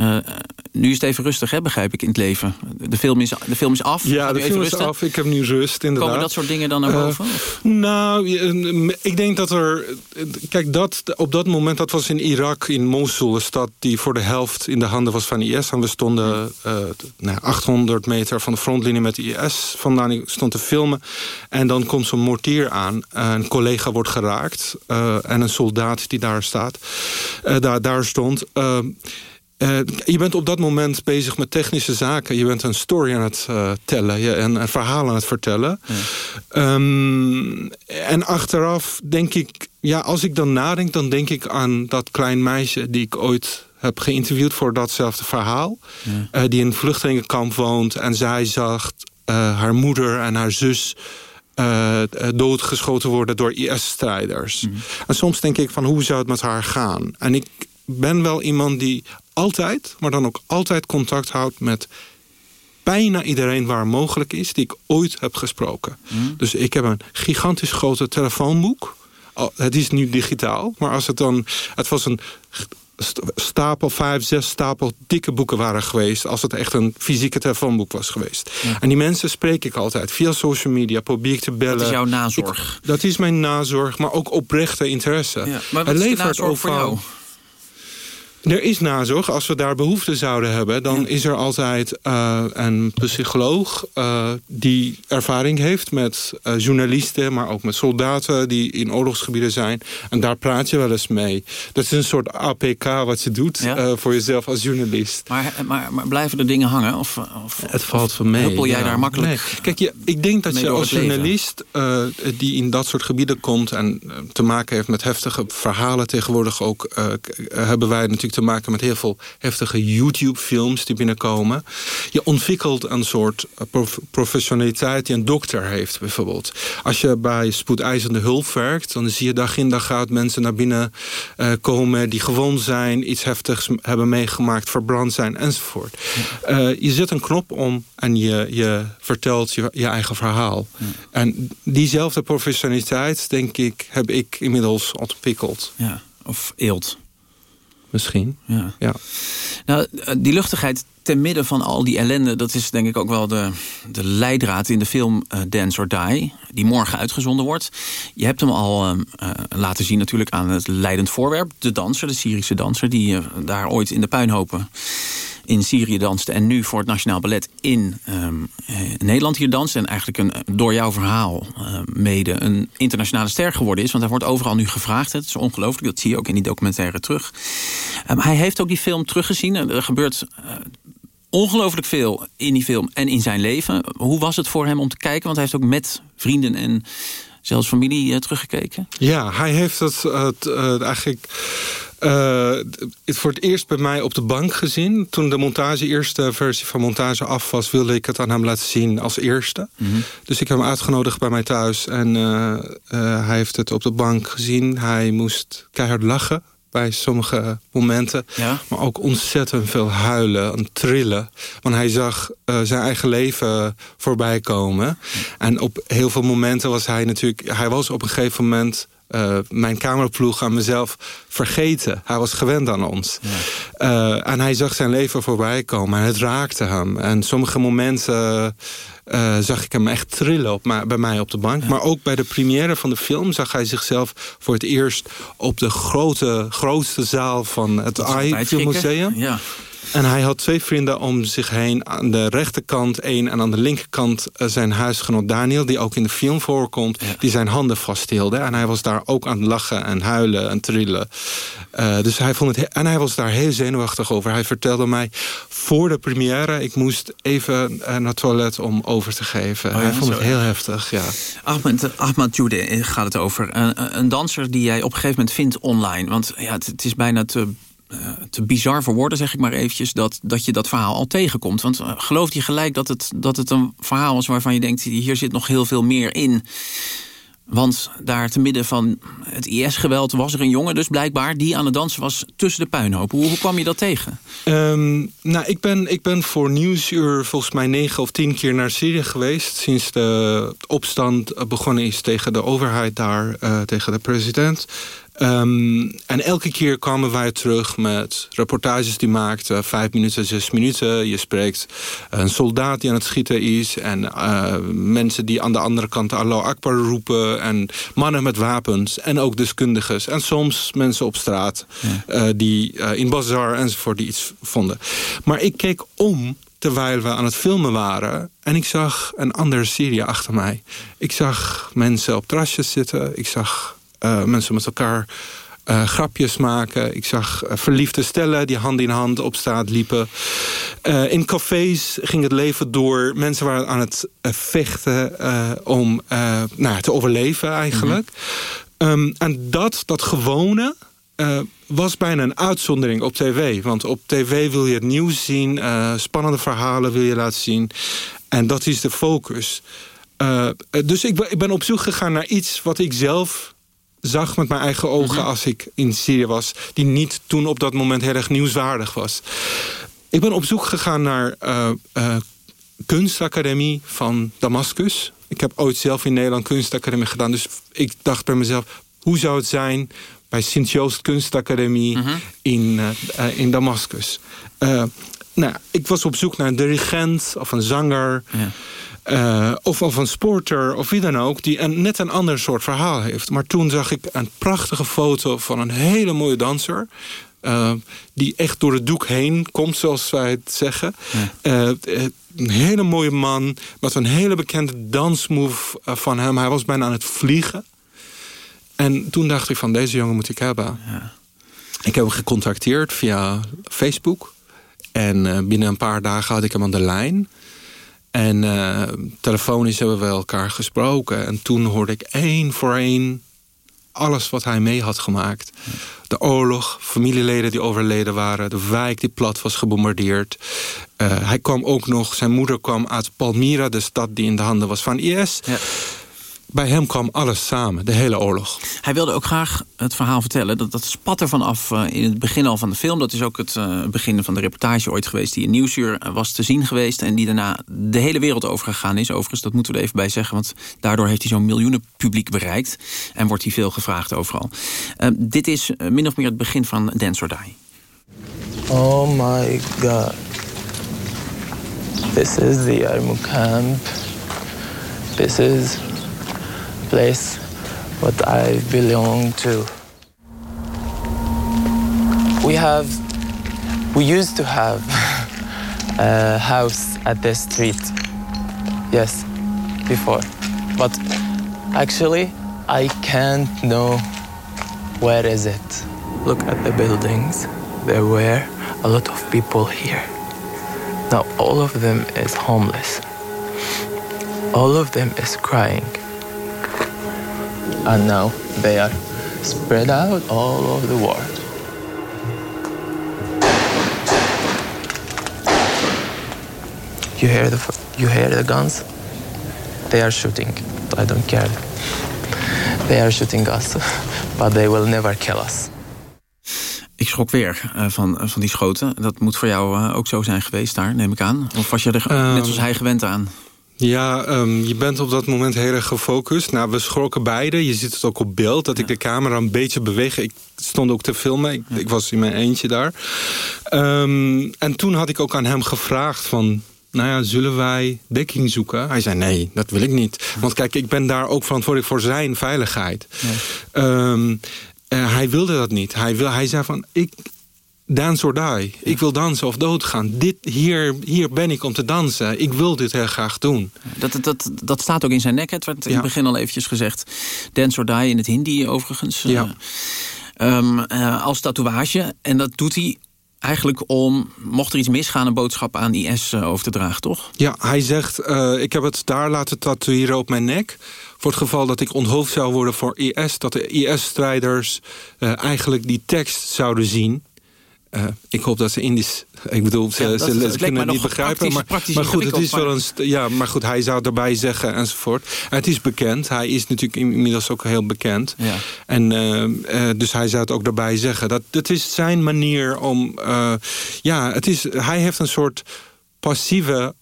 Uh, nu is het even rustig, hè, begrijp ik, in het leven. De film is, de film is af. Ja, de film is af. Ik heb nu rust, inderdaad. Komen dat soort dingen dan naar boven? Uh, nou, ik denk dat er... Kijk, dat, op dat moment, dat was in Irak, in Mosul... een stad die voor de helft in de handen was van IS. En we stonden uh, nou, 800 meter van de frontlinie met IS vandaan. Ik stond te filmen. En dan komt zo'n mortier aan. Een collega wordt geraakt. en een soldaat die daar staat. daar, daar stond... Uh, je bent op dat moment bezig met technische zaken. Je bent een story aan het uh, tellen je, en een verhaal aan het vertellen. Ja. Um, en achteraf denk ik... Ja, als ik dan nadenk, dan denk ik aan dat klein meisje... die ik ooit heb geïnterviewd voor datzelfde verhaal. Ja. Uh, die in een vluchtelingenkamp woont. En zij zag haar moeder en haar zus... doodgeschoten worden door IS-strijders. Mm. En soms denk ik van hoe zou het met haar gaan? En ik ben wel iemand die altijd, maar dan ook altijd contact houdt met bijna iedereen waar mogelijk is... die ik ooit heb gesproken. Mm. Dus ik heb een gigantisch grote telefoonboek. Het is nu digitaal, maar als het dan... Het was een stapel, vijf, zes stapel dikke boeken waren geweest... als het echt een fysieke telefoonboek was geweest. Ja. En die mensen spreek ik altijd via social media, probeer ik te bellen. Dat is jouw nazorg? Ik, dat is mijn nazorg, maar ook oprechte interesse. Ja, maar wat het is de nazorg voor jou? Er is nazorg. Als we daar behoefte zouden hebben... dan is er altijd uh, een psycholoog uh, die ervaring heeft met uh, journalisten... maar ook met soldaten die in oorlogsgebieden zijn. En daar praat je wel eens mee. Dat is een soort APK wat je doet ja? voor jezelf als journalist. Maar, maar, maar, blijven er dingen hangen? Of, of Het valt van mee. Huppel jij ja. daar makkelijk nee. Kijk, je, ik denk dat je als journalist die in dat soort gebieden komt... en te maken heeft met heftige verhalen tegenwoordig ook... hebben wij natuurlijk te maken met heel veel heftige YouTube-films die binnenkomen. Je ontwikkelt een soort prof professionaliteit die een dokter heeft bijvoorbeeld. Als je bij spoedeisende hulp werkt, dan zie je dag in dag uit mensen naar binnen uh, komen die gewond zijn, iets heftigs hebben meegemaakt, verbrand zijn enzovoort. Uh, je zet een knop om en je, je vertelt je, je eigen verhaal. Ja. En diezelfde professionaliteit, denk ik, heb ik inmiddels ontwikkeld. Ja, of eelt misschien. Ja. ja. Nou, die luchtigheid te midden van al die ellende... dat is denk ik ook wel de, de leidraad in de film uh, Dance or Die... die morgen uitgezonden wordt. Je hebt hem al uh, laten zien natuurlijk aan het leidend voorwerp. De danser, de Syrische danser... die uh, daar ooit in de puinhopen in Syrië danste... en nu voor het Nationaal Ballet in um, Nederland hier danst... en eigenlijk een, door jouw verhaal uh, mede een internationale ster geworden is. Want hij wordt overal nu gevraagd. Het is ongelooflijk, dat zie je ook in die documentaire terug. Um, hij heeft ook die film teruggezien. Er gebeurt uh, ongelooflijk veel in die film en in zijn leven. Hoe was het voor hem om te kijken? Want hij heeft ook met vrienden en zelfs familie teruggekeken. Ja, hij heeft het uh, eigenlijk uh, voor het eerst bij mij op de bank gezien. Toen de montage, eerste versie van montage af was... wilde ik het aan hem laten zien als eerste. Mm -hmm. Dus ik heb hem uitgenodigd bij mij thuis. En uh, uh, hij heeft het op de bank gezien. Hij moest keihard lachen bij sommige momenten. Ja? Maar ook ontzettend veel huilen en trillen. Want hij zag uh, zijn eigen leven voorbij komen. En op heel veel momenten was hij natuurlijk... Hij was op een gegeven moment... Uh, mijn cameraploeg aan mezelf vergeten. Hij was gewend aan ons. Ja. Uh, en hij zag zijn leven voorbij komen. En het raakte hem. En sommige momenten... Uh, zag ik hem echt trillen op, bij mij op de bank. Ja. Maar ook bij de première van de film zag hij zichzelf voor het eerst... op de grote, grootste zaal van het AI Filmmuseum. Ja. En hij had twee vrienden om zich heen. Aan de rechterkant één en aan de linkerkant eh, zijn huisgenoot Daniel... die ook in de film voorkomt, die zijn handen vasthielde. En hij was daar ook aan het lachen en huilen en trillen. Uh, dus hij vond het en hij was daar heel zenuwachtig over. Hij vertelde mij voor de première... ik moest even uh, naar het toilet om over te geven. Oh, hij vond het heel heftig, ja. Ahmed, Ahmad Jude gaat het over. Een, een danser die jij op een gegeven moment vindt online. Want ja, het, het is bijna te uh, te bizar voor woorden, zeg ik maar eventjes... dat, dat je dat verhaal al tegenkomt. Want uh, je gelijk dat het, dat het een verhaal is waarvan je denkt... hier zit nog heel veel meer in... Want daar te midden van het IS-geweld was er een jongen dus blijkbaar... die aan het dansen was tussen de puinhopen. Hoe, kwam je dat tegen? Um, nou, ik ben, ik ben voor Nieuwsuur volgens mij negen of tien keer naar Syrië geweest... sinds de opstand begonnen is tegen de overheid daar, uh, tegen de president. Um, en elke keer kwamen wij terug met reportages die maakten. Vijf minuten, zes minuten. Je spreekt een soldaat die aan het schieten is. En uh, mensen die aan de andere kant Allah Akbar roepen. En mannen met wapens. En ook deskundigen. En soms mensen op straat. Ja. Uh, die uh, in bazaar enzovoort die iets vonden. Maar ik keek om terwijl we aan het filmen waren. En ik zag een andere Syrië achter mij. Ik zag mensen op terrasjes zitten. Ik zag uh, mensen met elkaar uh, grapjes maken. Ik zag uh, verliefde stellen die hand in hand op straat liepen. Uh, in cafés ging het leven door. Mensen waren aan het vechten om nou, te overleven eigenlijk. Mm -hmm. um, en dat, dat gewone... was bijna een uitzondering op tv. Want op tv wil je het nieuws zien. spannende verhalen wil je laten zien. En dat is de focus. dus ik, ik ben op zoek gegaan naar iets wat ik zelf zag met mijn eigen ogen -hmm. als ik in Syrië was... die niet toen op dat moment heel erg nieuwswaardig was. Ik ben op zoek gegaan naar uh, uh, kunstacademie van Damascus. Ik heb ooit zelf in Nederland kunstacademie gedaan. Dus ik dacht bij mezelf, hoe zou het zijn bij Sint-Joost Kunstacademie -hmm. in, uh, in Damascus. nou, ik was op zoek naar een dirigent of een zanger... Ja. Uh, of, of een sporter of wie dan ook... die een, net een ander soort verhaal heeft. Maar toen zag ik een prachtige foto van een hele mooie danser... Uh, die echt door het doek heen komt, zoals wij het zeggen. Ja. Uh, een hele mooie man met een hele bekende dansmove van hem. Hij was bijna aan het vliegen. En toen dacht ik van, deze jongen moet ik hebben. Ja. Ik heb hem gecontacteerd via Facebook. En binnen een paar dagen had ik hem aan de lijn... En uh, telefonisch hebben we elkaar gesproken. En toen hoorde ik één voor één alles wat hij mee had gemaakt. De oorlog, familieleden die overleden waren... de wijk die plat was gebombardeerd. Uh, hij kwam ook nog, zijn moeder kwam uit Palmyra... de stad die in de handen was van IS... Ja bij hem kwam alles samen, de hele oorlog. Hij wilde ook graag het verhaal vertellen. Dat, dat spat er vanaf uh, in het begin al van de film. Dat is ook het uh, begin van de reportage ooit geweest... die in Nieuwsuur uh, was te zien geweest... en die daarna de hele wereld overgegaan is. Overigens, dat moeten we er even bij zeggen... want daardoor heeft hij zo'n miljoenen publiek bereikt... en wordt hij veel gevraagd overal. dit is min of meer het begin van Dance or Die. Oh my god. This is the Yarmouk camp. This is place what I belong to. We have, we used to have a house at the street. Yes, before. But actually, I can't know where is it. Look at the buildings. There were a lot of people here. Now all of them is homeless. All of them is crying and now they are spread out all over the world. You hear the you hear the guns? They are shooting. I don't care. They are shooting us, but they will never kill us. Ik schrok weer uh, van, uh, van die schoten. Dat moet voor jou uh, ook zo zijn geweest daar, neem ik aan. Of was je er um, net als hij gewend aan? Ja, um, je bent op dat moment heel erg gefocust. Nou, we schrokken beide. Je ziet het ook op beeld, dat ja. ik de camera een beetje beweeg. Ik stond ook te filmen. Ik, ja. ik was in mijn eentje daar. Um, en toen had ik ook aan hem gevraagd van... Nou ja, zullen wij dekking zoeken? Hij zei, nee, dat wil ik niet. Want kijk, ik ben daar ook verantwoordelijk voor zijn veiligheid. Ja. Um, uh, hij wilde dat niet. Hij, wil, hij zei van, ik, dance or die. Ik wil dansen of doodgaan. Dit, hier, hier ben ik om te dansen. Ik wil dit heel graag doen. Dat, dat, dat staat ook in zijn nek. Het werd in het begin al eventjes gezegd. Dance or die in het Hindi overigens. Ja. Um, uh, als tatoeage. En dat doet hij eigenlijk om, mocht er iets misgaan... een boodschap aan IS uh, over te dragen, toch? Ja, hij zegt, uh, ik heb het daar laten tatoeëren op mijn nek... voor het geval dat ik onthoofd zou worden voor IS... dat de IS-strijders eigenlijk die tekst zouden zien... Uh, ik hoop dat ze Indisch... Ik bedoel, ze, ja, dat, ze, ze kunnen het niet begrijpen. Maar, maar goed, het is wel een... Ja, maar goed, hij zou erbij zeggen enzovoort. En het is bekend. Hij is natuurlijk inmiddels ook heel bekend. Ja. En uh, uh, dus hij zou het ook erbij zeggen. Dat, dat is zijn manier om... ja, het is, hij heeft een soort passieve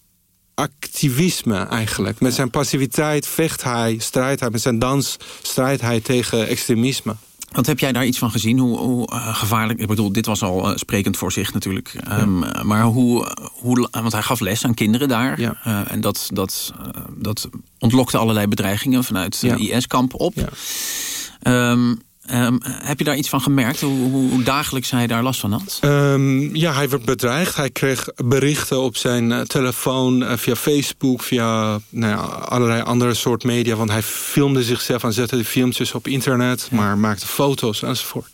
activisme eigenlijk. Met zijn passiviteit vecht hij, strijdt hij. Met zijn dans strijdt hij tegen extremisme. Want heb jij daar iets van gezien? Hoe, hoe uh, gevaarlijk... Ik bedoel, dit was al uh, sprekend voor zich natuurlijk. Um, maar hoe, hoe... Want hij gaf les aan kinderen daar. Ja. Uh, en dat, dat, dat ontlokte allerlei bedreigingen vanuit ja. IS-kamp op. Ja. Um, Um, heb je daar iets van gemerkt? Hoe, hoe, dagelijks hij daar last van had? Um, ja, hij werd bedreigd. Hij kreeg berichten op zijn uh, telefoon uh, via Facebook... via nou ja, allerlei andere soort media. Want hij filmde zichzelf en zette de filmpjes op internet... Ja. maar maakte foto's enzovoort.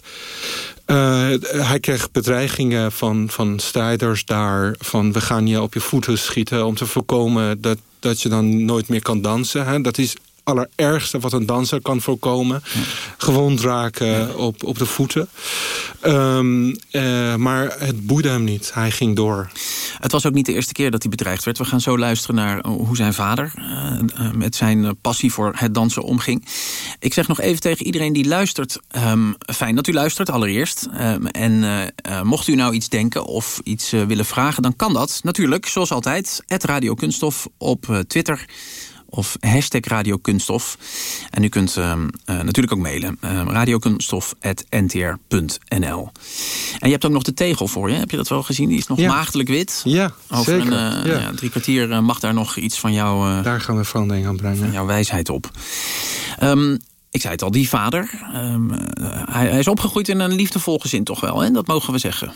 Uh, hij kreeg bedreigingen van, van strijders daar... van we gaan je op je voeten schieten... om te voorkomen dat, dat je dan nooit meer kan dansen. Hè? Dat is allerergste wat een danser kan voorkomen. Ja. Gewond raken op, op de voeten. Um, uh, maar het boeide hem niet. Hij ging door. Het was ook niet de eerste keer dat hij bedreigd werd. We gaan zo luisteren naar hoe zijn vader uh, met zijn passie voor het dansen omging. Ik zeg nog even tegen iedereen die luistert. Um, fijn dat u luistert allereerst. Um, en uh, mocht u nou iets denken of iets willen vragen, dan kan dat natuurlijk, zoals altijd, het Radio Kunststof op Twitter of hashtag Radio Kunststof. En u kunt uh, uh, natuurlijk ook mailen. Uh, radiokunststof.ntr.nl En je hebt ook nog de tegel voor je. Heb je dat wel gezien? Die is nog ja. maagdelijk wit. Ja, Over zeker. Een, ja. ja. drie kwartier mag daar nog iets van jou... daar gaan we verandering aan brengen. Van jouw wijsheid op. Um, ik zei het al, die vader. Um, hij, hij, is opgegroeid in een liefdevol gezin toch wel. Hè? Dat mogen we zeggen.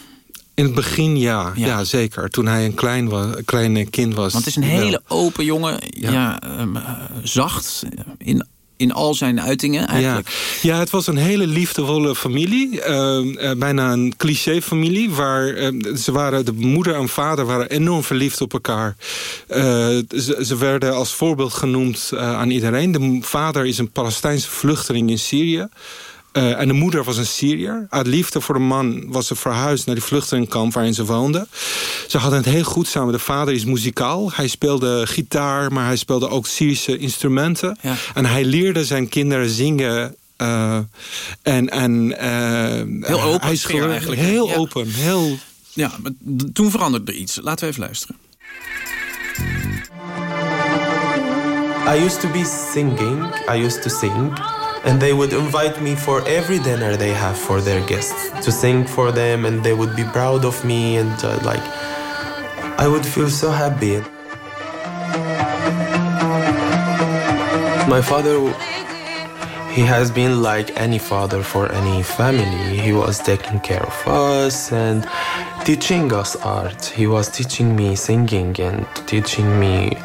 In het begin ja, ja, ja. zeker. Toen hij een klein, was, een klein kind was. Want het is een hele open jongen, ja. ja um, zacht, in in al zijn uitingen eigenlijk. Ja, ja het was een hele liefdevolle familie. Uh, uh, bijna een cliché-familie. Waar uh, ze waren, de moeder en vader waren enorm verliefd op elkaar. Ze, ze, werden als voorbeeld genoemd aan iedereen. De vader is een Palestijnse vluchteling in Syrië. Uh, en de moeder was een Syriër. Uit liefde voor de man was ze verhuisd naar die vluchtelingkamp waarin ze woonde. Ze hadden het heel goed samen. De vader is muzikaal. Hij speelde gitaar, maar hij speelde ook Syrische instrumenten. Ja. En hij leerde zijn kinderen zingen uh, en, en, uh, heel open hij sfeer eigenlijk. Heel ja. open. Heel... Ja, maar toen veranderde er iets. Laten we even luisteren. I used to be singing. I used to sing. And they would invite me for every dinner they have for their guests to sing for them and they would be proud of me and uh, like i would feel so happy. My father he has been like any father for any family. He was taking care of us and teaching us art. He was teaching me singing and teaching me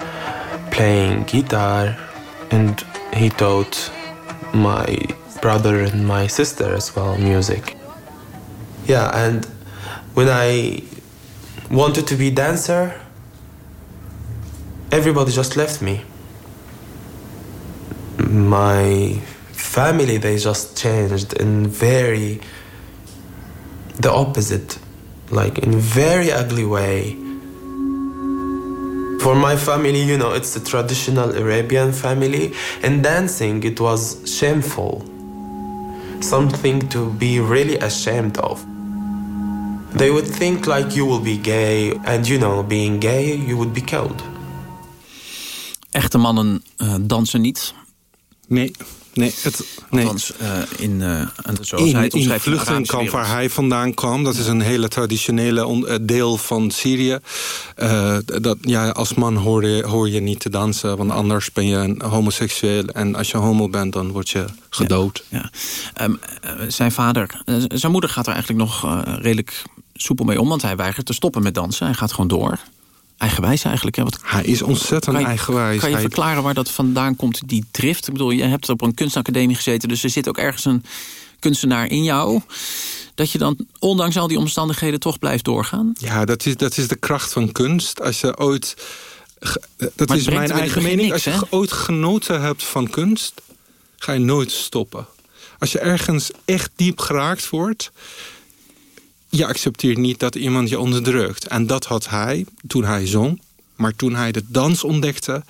playing guitar. And he taught my brother and my sister as well music. Yeah, and when I wanted to be dancer, everybody just left me. My family they just changed in very the opposite, like in very ugly way. For my family, you know, it's a traditional Arabian family, and dancing, it was shameful. Something to be really ashamed of. They would think like you will be gay, and you know, being gay, you would be killed. Echte mannen uh, dansen niet. Nee. Nee, het, nee. Althans, uh, in, uh, zoals in, hij het in vluchtelingkamp waar hij vandaan kwam. Dat ja. is een hele traditionele deel van Syrië. Uh, dat, ja, als man hoor je, hoor je niet te dansen. Want anders ben je een homoseksueel. En als je homo bent, dan word je gedood. Ja, ja. Um, zijn vader, zijn moeder gaat er eigenlijk nog redelijk soepel mee om, want hij weigert te stoppen met dansen. Hij gaat gewoon door. Eigenwijs eigenlijk. Hè? Wat, hij is ontzettend kan je, eigenwijs. Kan je verklaren waar dat vandaan komt, die drift? Ik bedoel, je hebt op een kunstacademie gezeten... dus er zit ook ergens een kunstenaar in jou... dat je dan, ondanks al die omstandigheden, toch blijft doorgaan? Ja, dat is, dat is de kracht van kunst. Als je ooit... Dat is mijn eigen mening. niks, als je ooit genoten hebt van kunst... ga je nooit stoppen. Als je ergens echt diep geraakt wordt... je accepteert niet dat iemand je onderdrukt. En dat had hij toen hij zong. Maar toen hij de dans ontdekte...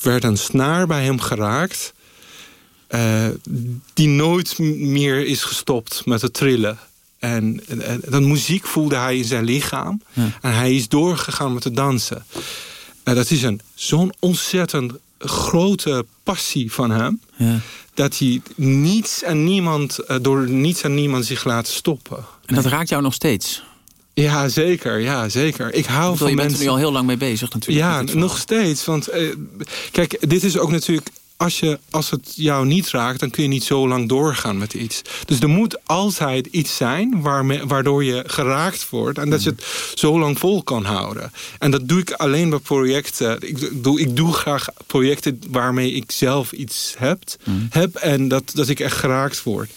werd een snaar bij hem geraakt... eh, die nooit meer is gestopt met het trillen. En, en, dat muziek voelde hij in zijn lichaam. En hij is doorgegaan met het dansen. En dat is een zo'n ontzettend grote passie van hem... Ja. Dat hij niets en niemand, eh, door niets en niemand zich laat stoppen. En dat raakt jou nog steeds? Ja, zeker. Ja, zeker. Ik hou van je bent mensen... er nu al heel lang mee bezig natuurlijk. Ja, nog steeds. Want eh, kijk, dit is ook natuurlijk... Als, je, als het jou niet raakt, dan kun je niet zo lang doorgaan met iets. Dus er moet altijd iets zijn waarmee, waardoor je geraakt wordt... en dat je het zo lang vol kan houden. En dat doe ik alleen bij projecten. Ik doe, ik doe graag projecten waarmee ik zelf iets heb... heb en dat, dat ik echt geraakt word.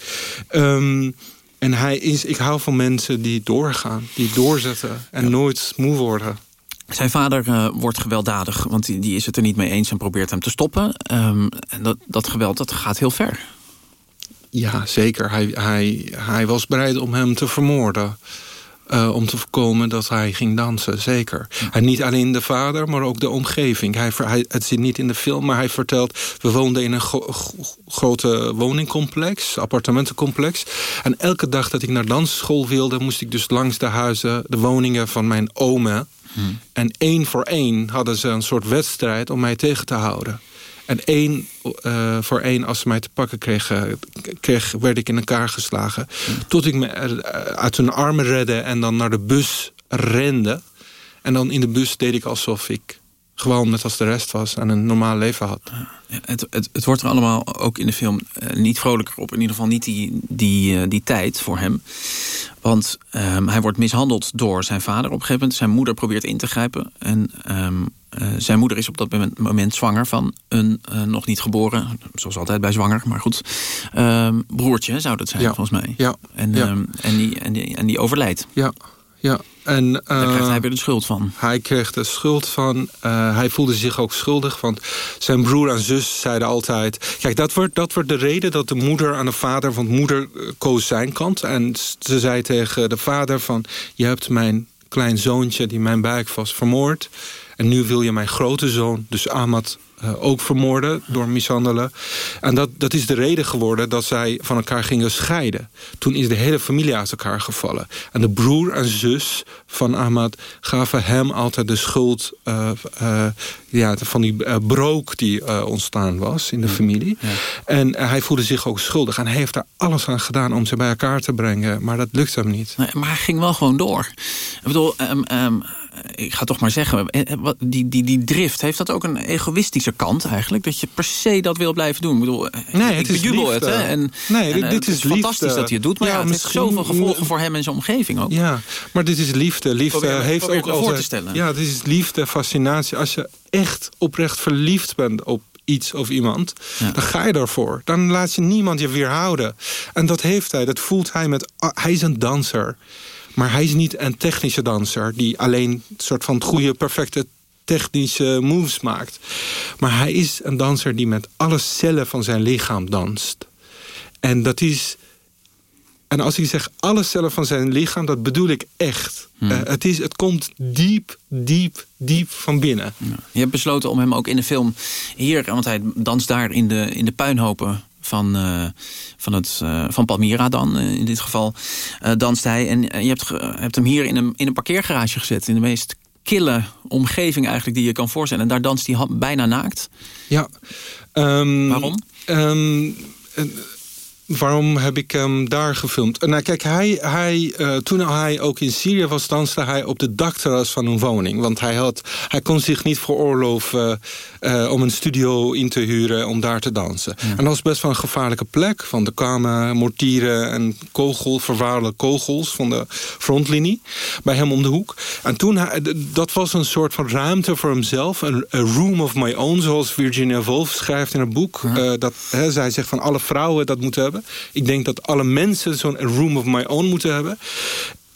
Ehm, en hij is, ik hou van mensen die doorgaan, die doorzetten... en nooit moe worden. Zijn vader eh, wordt gewelddadig, want die, is het er niet mee eens en probeert hem te stoppen. Ehm, en dat, dat geweld dat gaat heel ver. Ja, zeker. Hij, hij, hij was bereid om hem te vermoorden. Eh, om te voorkomen dat hij ging dansen, zeker. En niet alleen de vader, maar ook de omgeving. Hij, het zit niet in de film, maar hij vertelt... we woonden in een gro- gro- grote woningcomplex, appartementencomplex. En elke dag dat ik naar dansschool wilde... moest ik dus langs de huizen, de woningen van mijn oma. En één voor één hadden ze een soort wedstrijd om mij tegen te houden. En één eh, voor één, als ze mij te pakken kregen, kreeg, werd ik in elkaar geslagen. Tot ik me eh, uit hun armen redde en dan naar de bus rende. En dan in de bus deed ik alsof ik gewoon net als de rest was en een normaal leven had. Ja, het, het, het wordt er allemaal ook in de film eh, niet vrolijker op. In ieder geval niet die, die, eh, die tijd voor hem. Want ehm, hij wordt mishandeld door zijn vader op een gegeven moment. Zijn moeder probeert in te grijpen. En ehm, eh, zijn moeder is op dat moment, moment zwanger van een nog niet geboren... zoals altijd bij zwanger, maar goed... ehm, broertje zou dat zijn, Ja. volgens mij. Ja. En, Ja. en, die, en, die, en die overlijdt. Ja, ja. En, Daar krijgt eh, hij weer de schuld van. Hij kreeg de schuld van. eh, hij voelde zich ook schuldig. Want zijn broer en zus zeiden altijd... Kijk, dat wordt, dat wordt de reden dat de moeder aan de vader... Want moeder eh, koos zijn kant. En ze zei tegen de vader van... Je hebt mijn klein zoontje die mijn buik was vermoord. En nu wil je mijn grote zoon, dus Ahmad... eh, ook vermoorden door mishandelen. En dat, dat is de reden geworden dat zij van elkaar gingen scheiden. Toen is de hele familie uit elkaar gevallen. En de broer en zus van Ahmad gaven hem altijd de schuld... eh, eh, ja, van die eh, brook die ontstaan was in de familie. En eh, hij voelde zich ook schuldig. En hij heeft daar alles aan gedaan om ze bij elkaar te brengen. Maar dat lukt hem niet. Nee, maar hij ging wel gewoon door. Ik bedoel, ehm, ik ga toch maar zeggen... eh, wat- die, die, die drift, heeft dat ook een egoïstische kant eigenlijk? Dat je per se dat wil blijven doen? Ik bedoel, eh, Nee, ik het is bejubel liefde. het. Hè? En, Nee, dit- en, eh, dit het is fantastisch liefde. dat hij het doet. Maar Ja, ja, het heeft zoveel gevolgen voor hem en zijn omgeving ook. Ja, maar dit is liefde. Liefde Probeer- heeft probeer ook voor altijd... te stellen. Ja, dit is liefde, fascinatie. Als je echt oprecht verliefd bent op iets of iemand... dan ga je daarvoor. Dan laat je niemand je weerhouden. En dat heeft hij. Dat voelt hij met... Hij is een danser. Maar hij is niet een technische danser... die alleen een soort van goede, perfecte technische moves maakt. Maar hij is een danser die met alle cellen van zijn lichaam danst. En dat is... En als ik zeg alle cellen van zijn lichaam, dat bedoel ik echt. Hmm. Eh, het, is, het komt diep, diep, diep van binnen. Je hebt besloten om hem ook in de film hier... want hij danst daar in de, in de puinhopen van, eh, van, het, eh, van Palmyra dan. eh, in dit geval eh, danst hij. En je hebt, hebt hem hier in een, in een parkeergarage gezet. In de meest kille omgeving eigenlijk die je kan voorstellen. En daar danst hij bijna naakt. Ja. Ehm, Waarom? ehm, eh, waarom heb ik hem daar gefilmd? Nou, kijk, hij, hij, uh, toen hij ook in Syrië was, danste hij op de dakterras van een woning. Want hij, had, hij kon zich niet veroorloven uh, om een studio in te huren om daar te dansen. En dat was best wel een gevaarlijke plek. Van de kwamen mortieren en kogel, verwaarde kogels van de frontlinie. Bij hem om de hoek. En toen, hij, dat was een soort van ruimte voor hemzelf. Een room of my own, zoals Virginia Woolf schrijft in haar boek. Dat, hè, zij zegt van alle vrouwen dat moeten hebben. Ik denk dat alle mensen zo'n room of my own moeten hebben.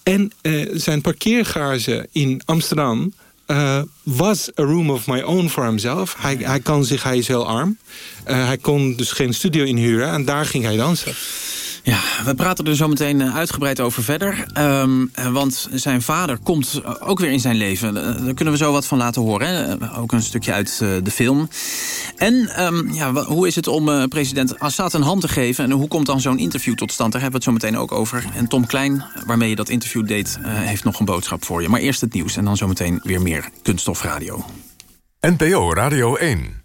En uh, zijn parkeergarage in Amsterdam... Uh, was a room of my own voor hemzelf. Hij, hij kan zich, hij is heel arm. Uh, hij kon dus geen studio inhuren en daar ging hij dansen. Ja, we praten er zo meteen eh, uitgebreid over verder. Um, want zijn vader komt ook weer in zijn leven. Daar kunnen we zo wat van laten horen. Hè? Ook een stukje uit de film. En um, ja, hoe is het om president Assad een hand te geven? En hoe komt dan zo'n interview tot stand? Daar hebben we het zo meteen ook over. En Tom Klein, waarmee je dat interview deed, heeft nog een boodschap voor je. Maar eerst het nieuws en dan zometeen weer meer Kunststofradio. NPO Radio 1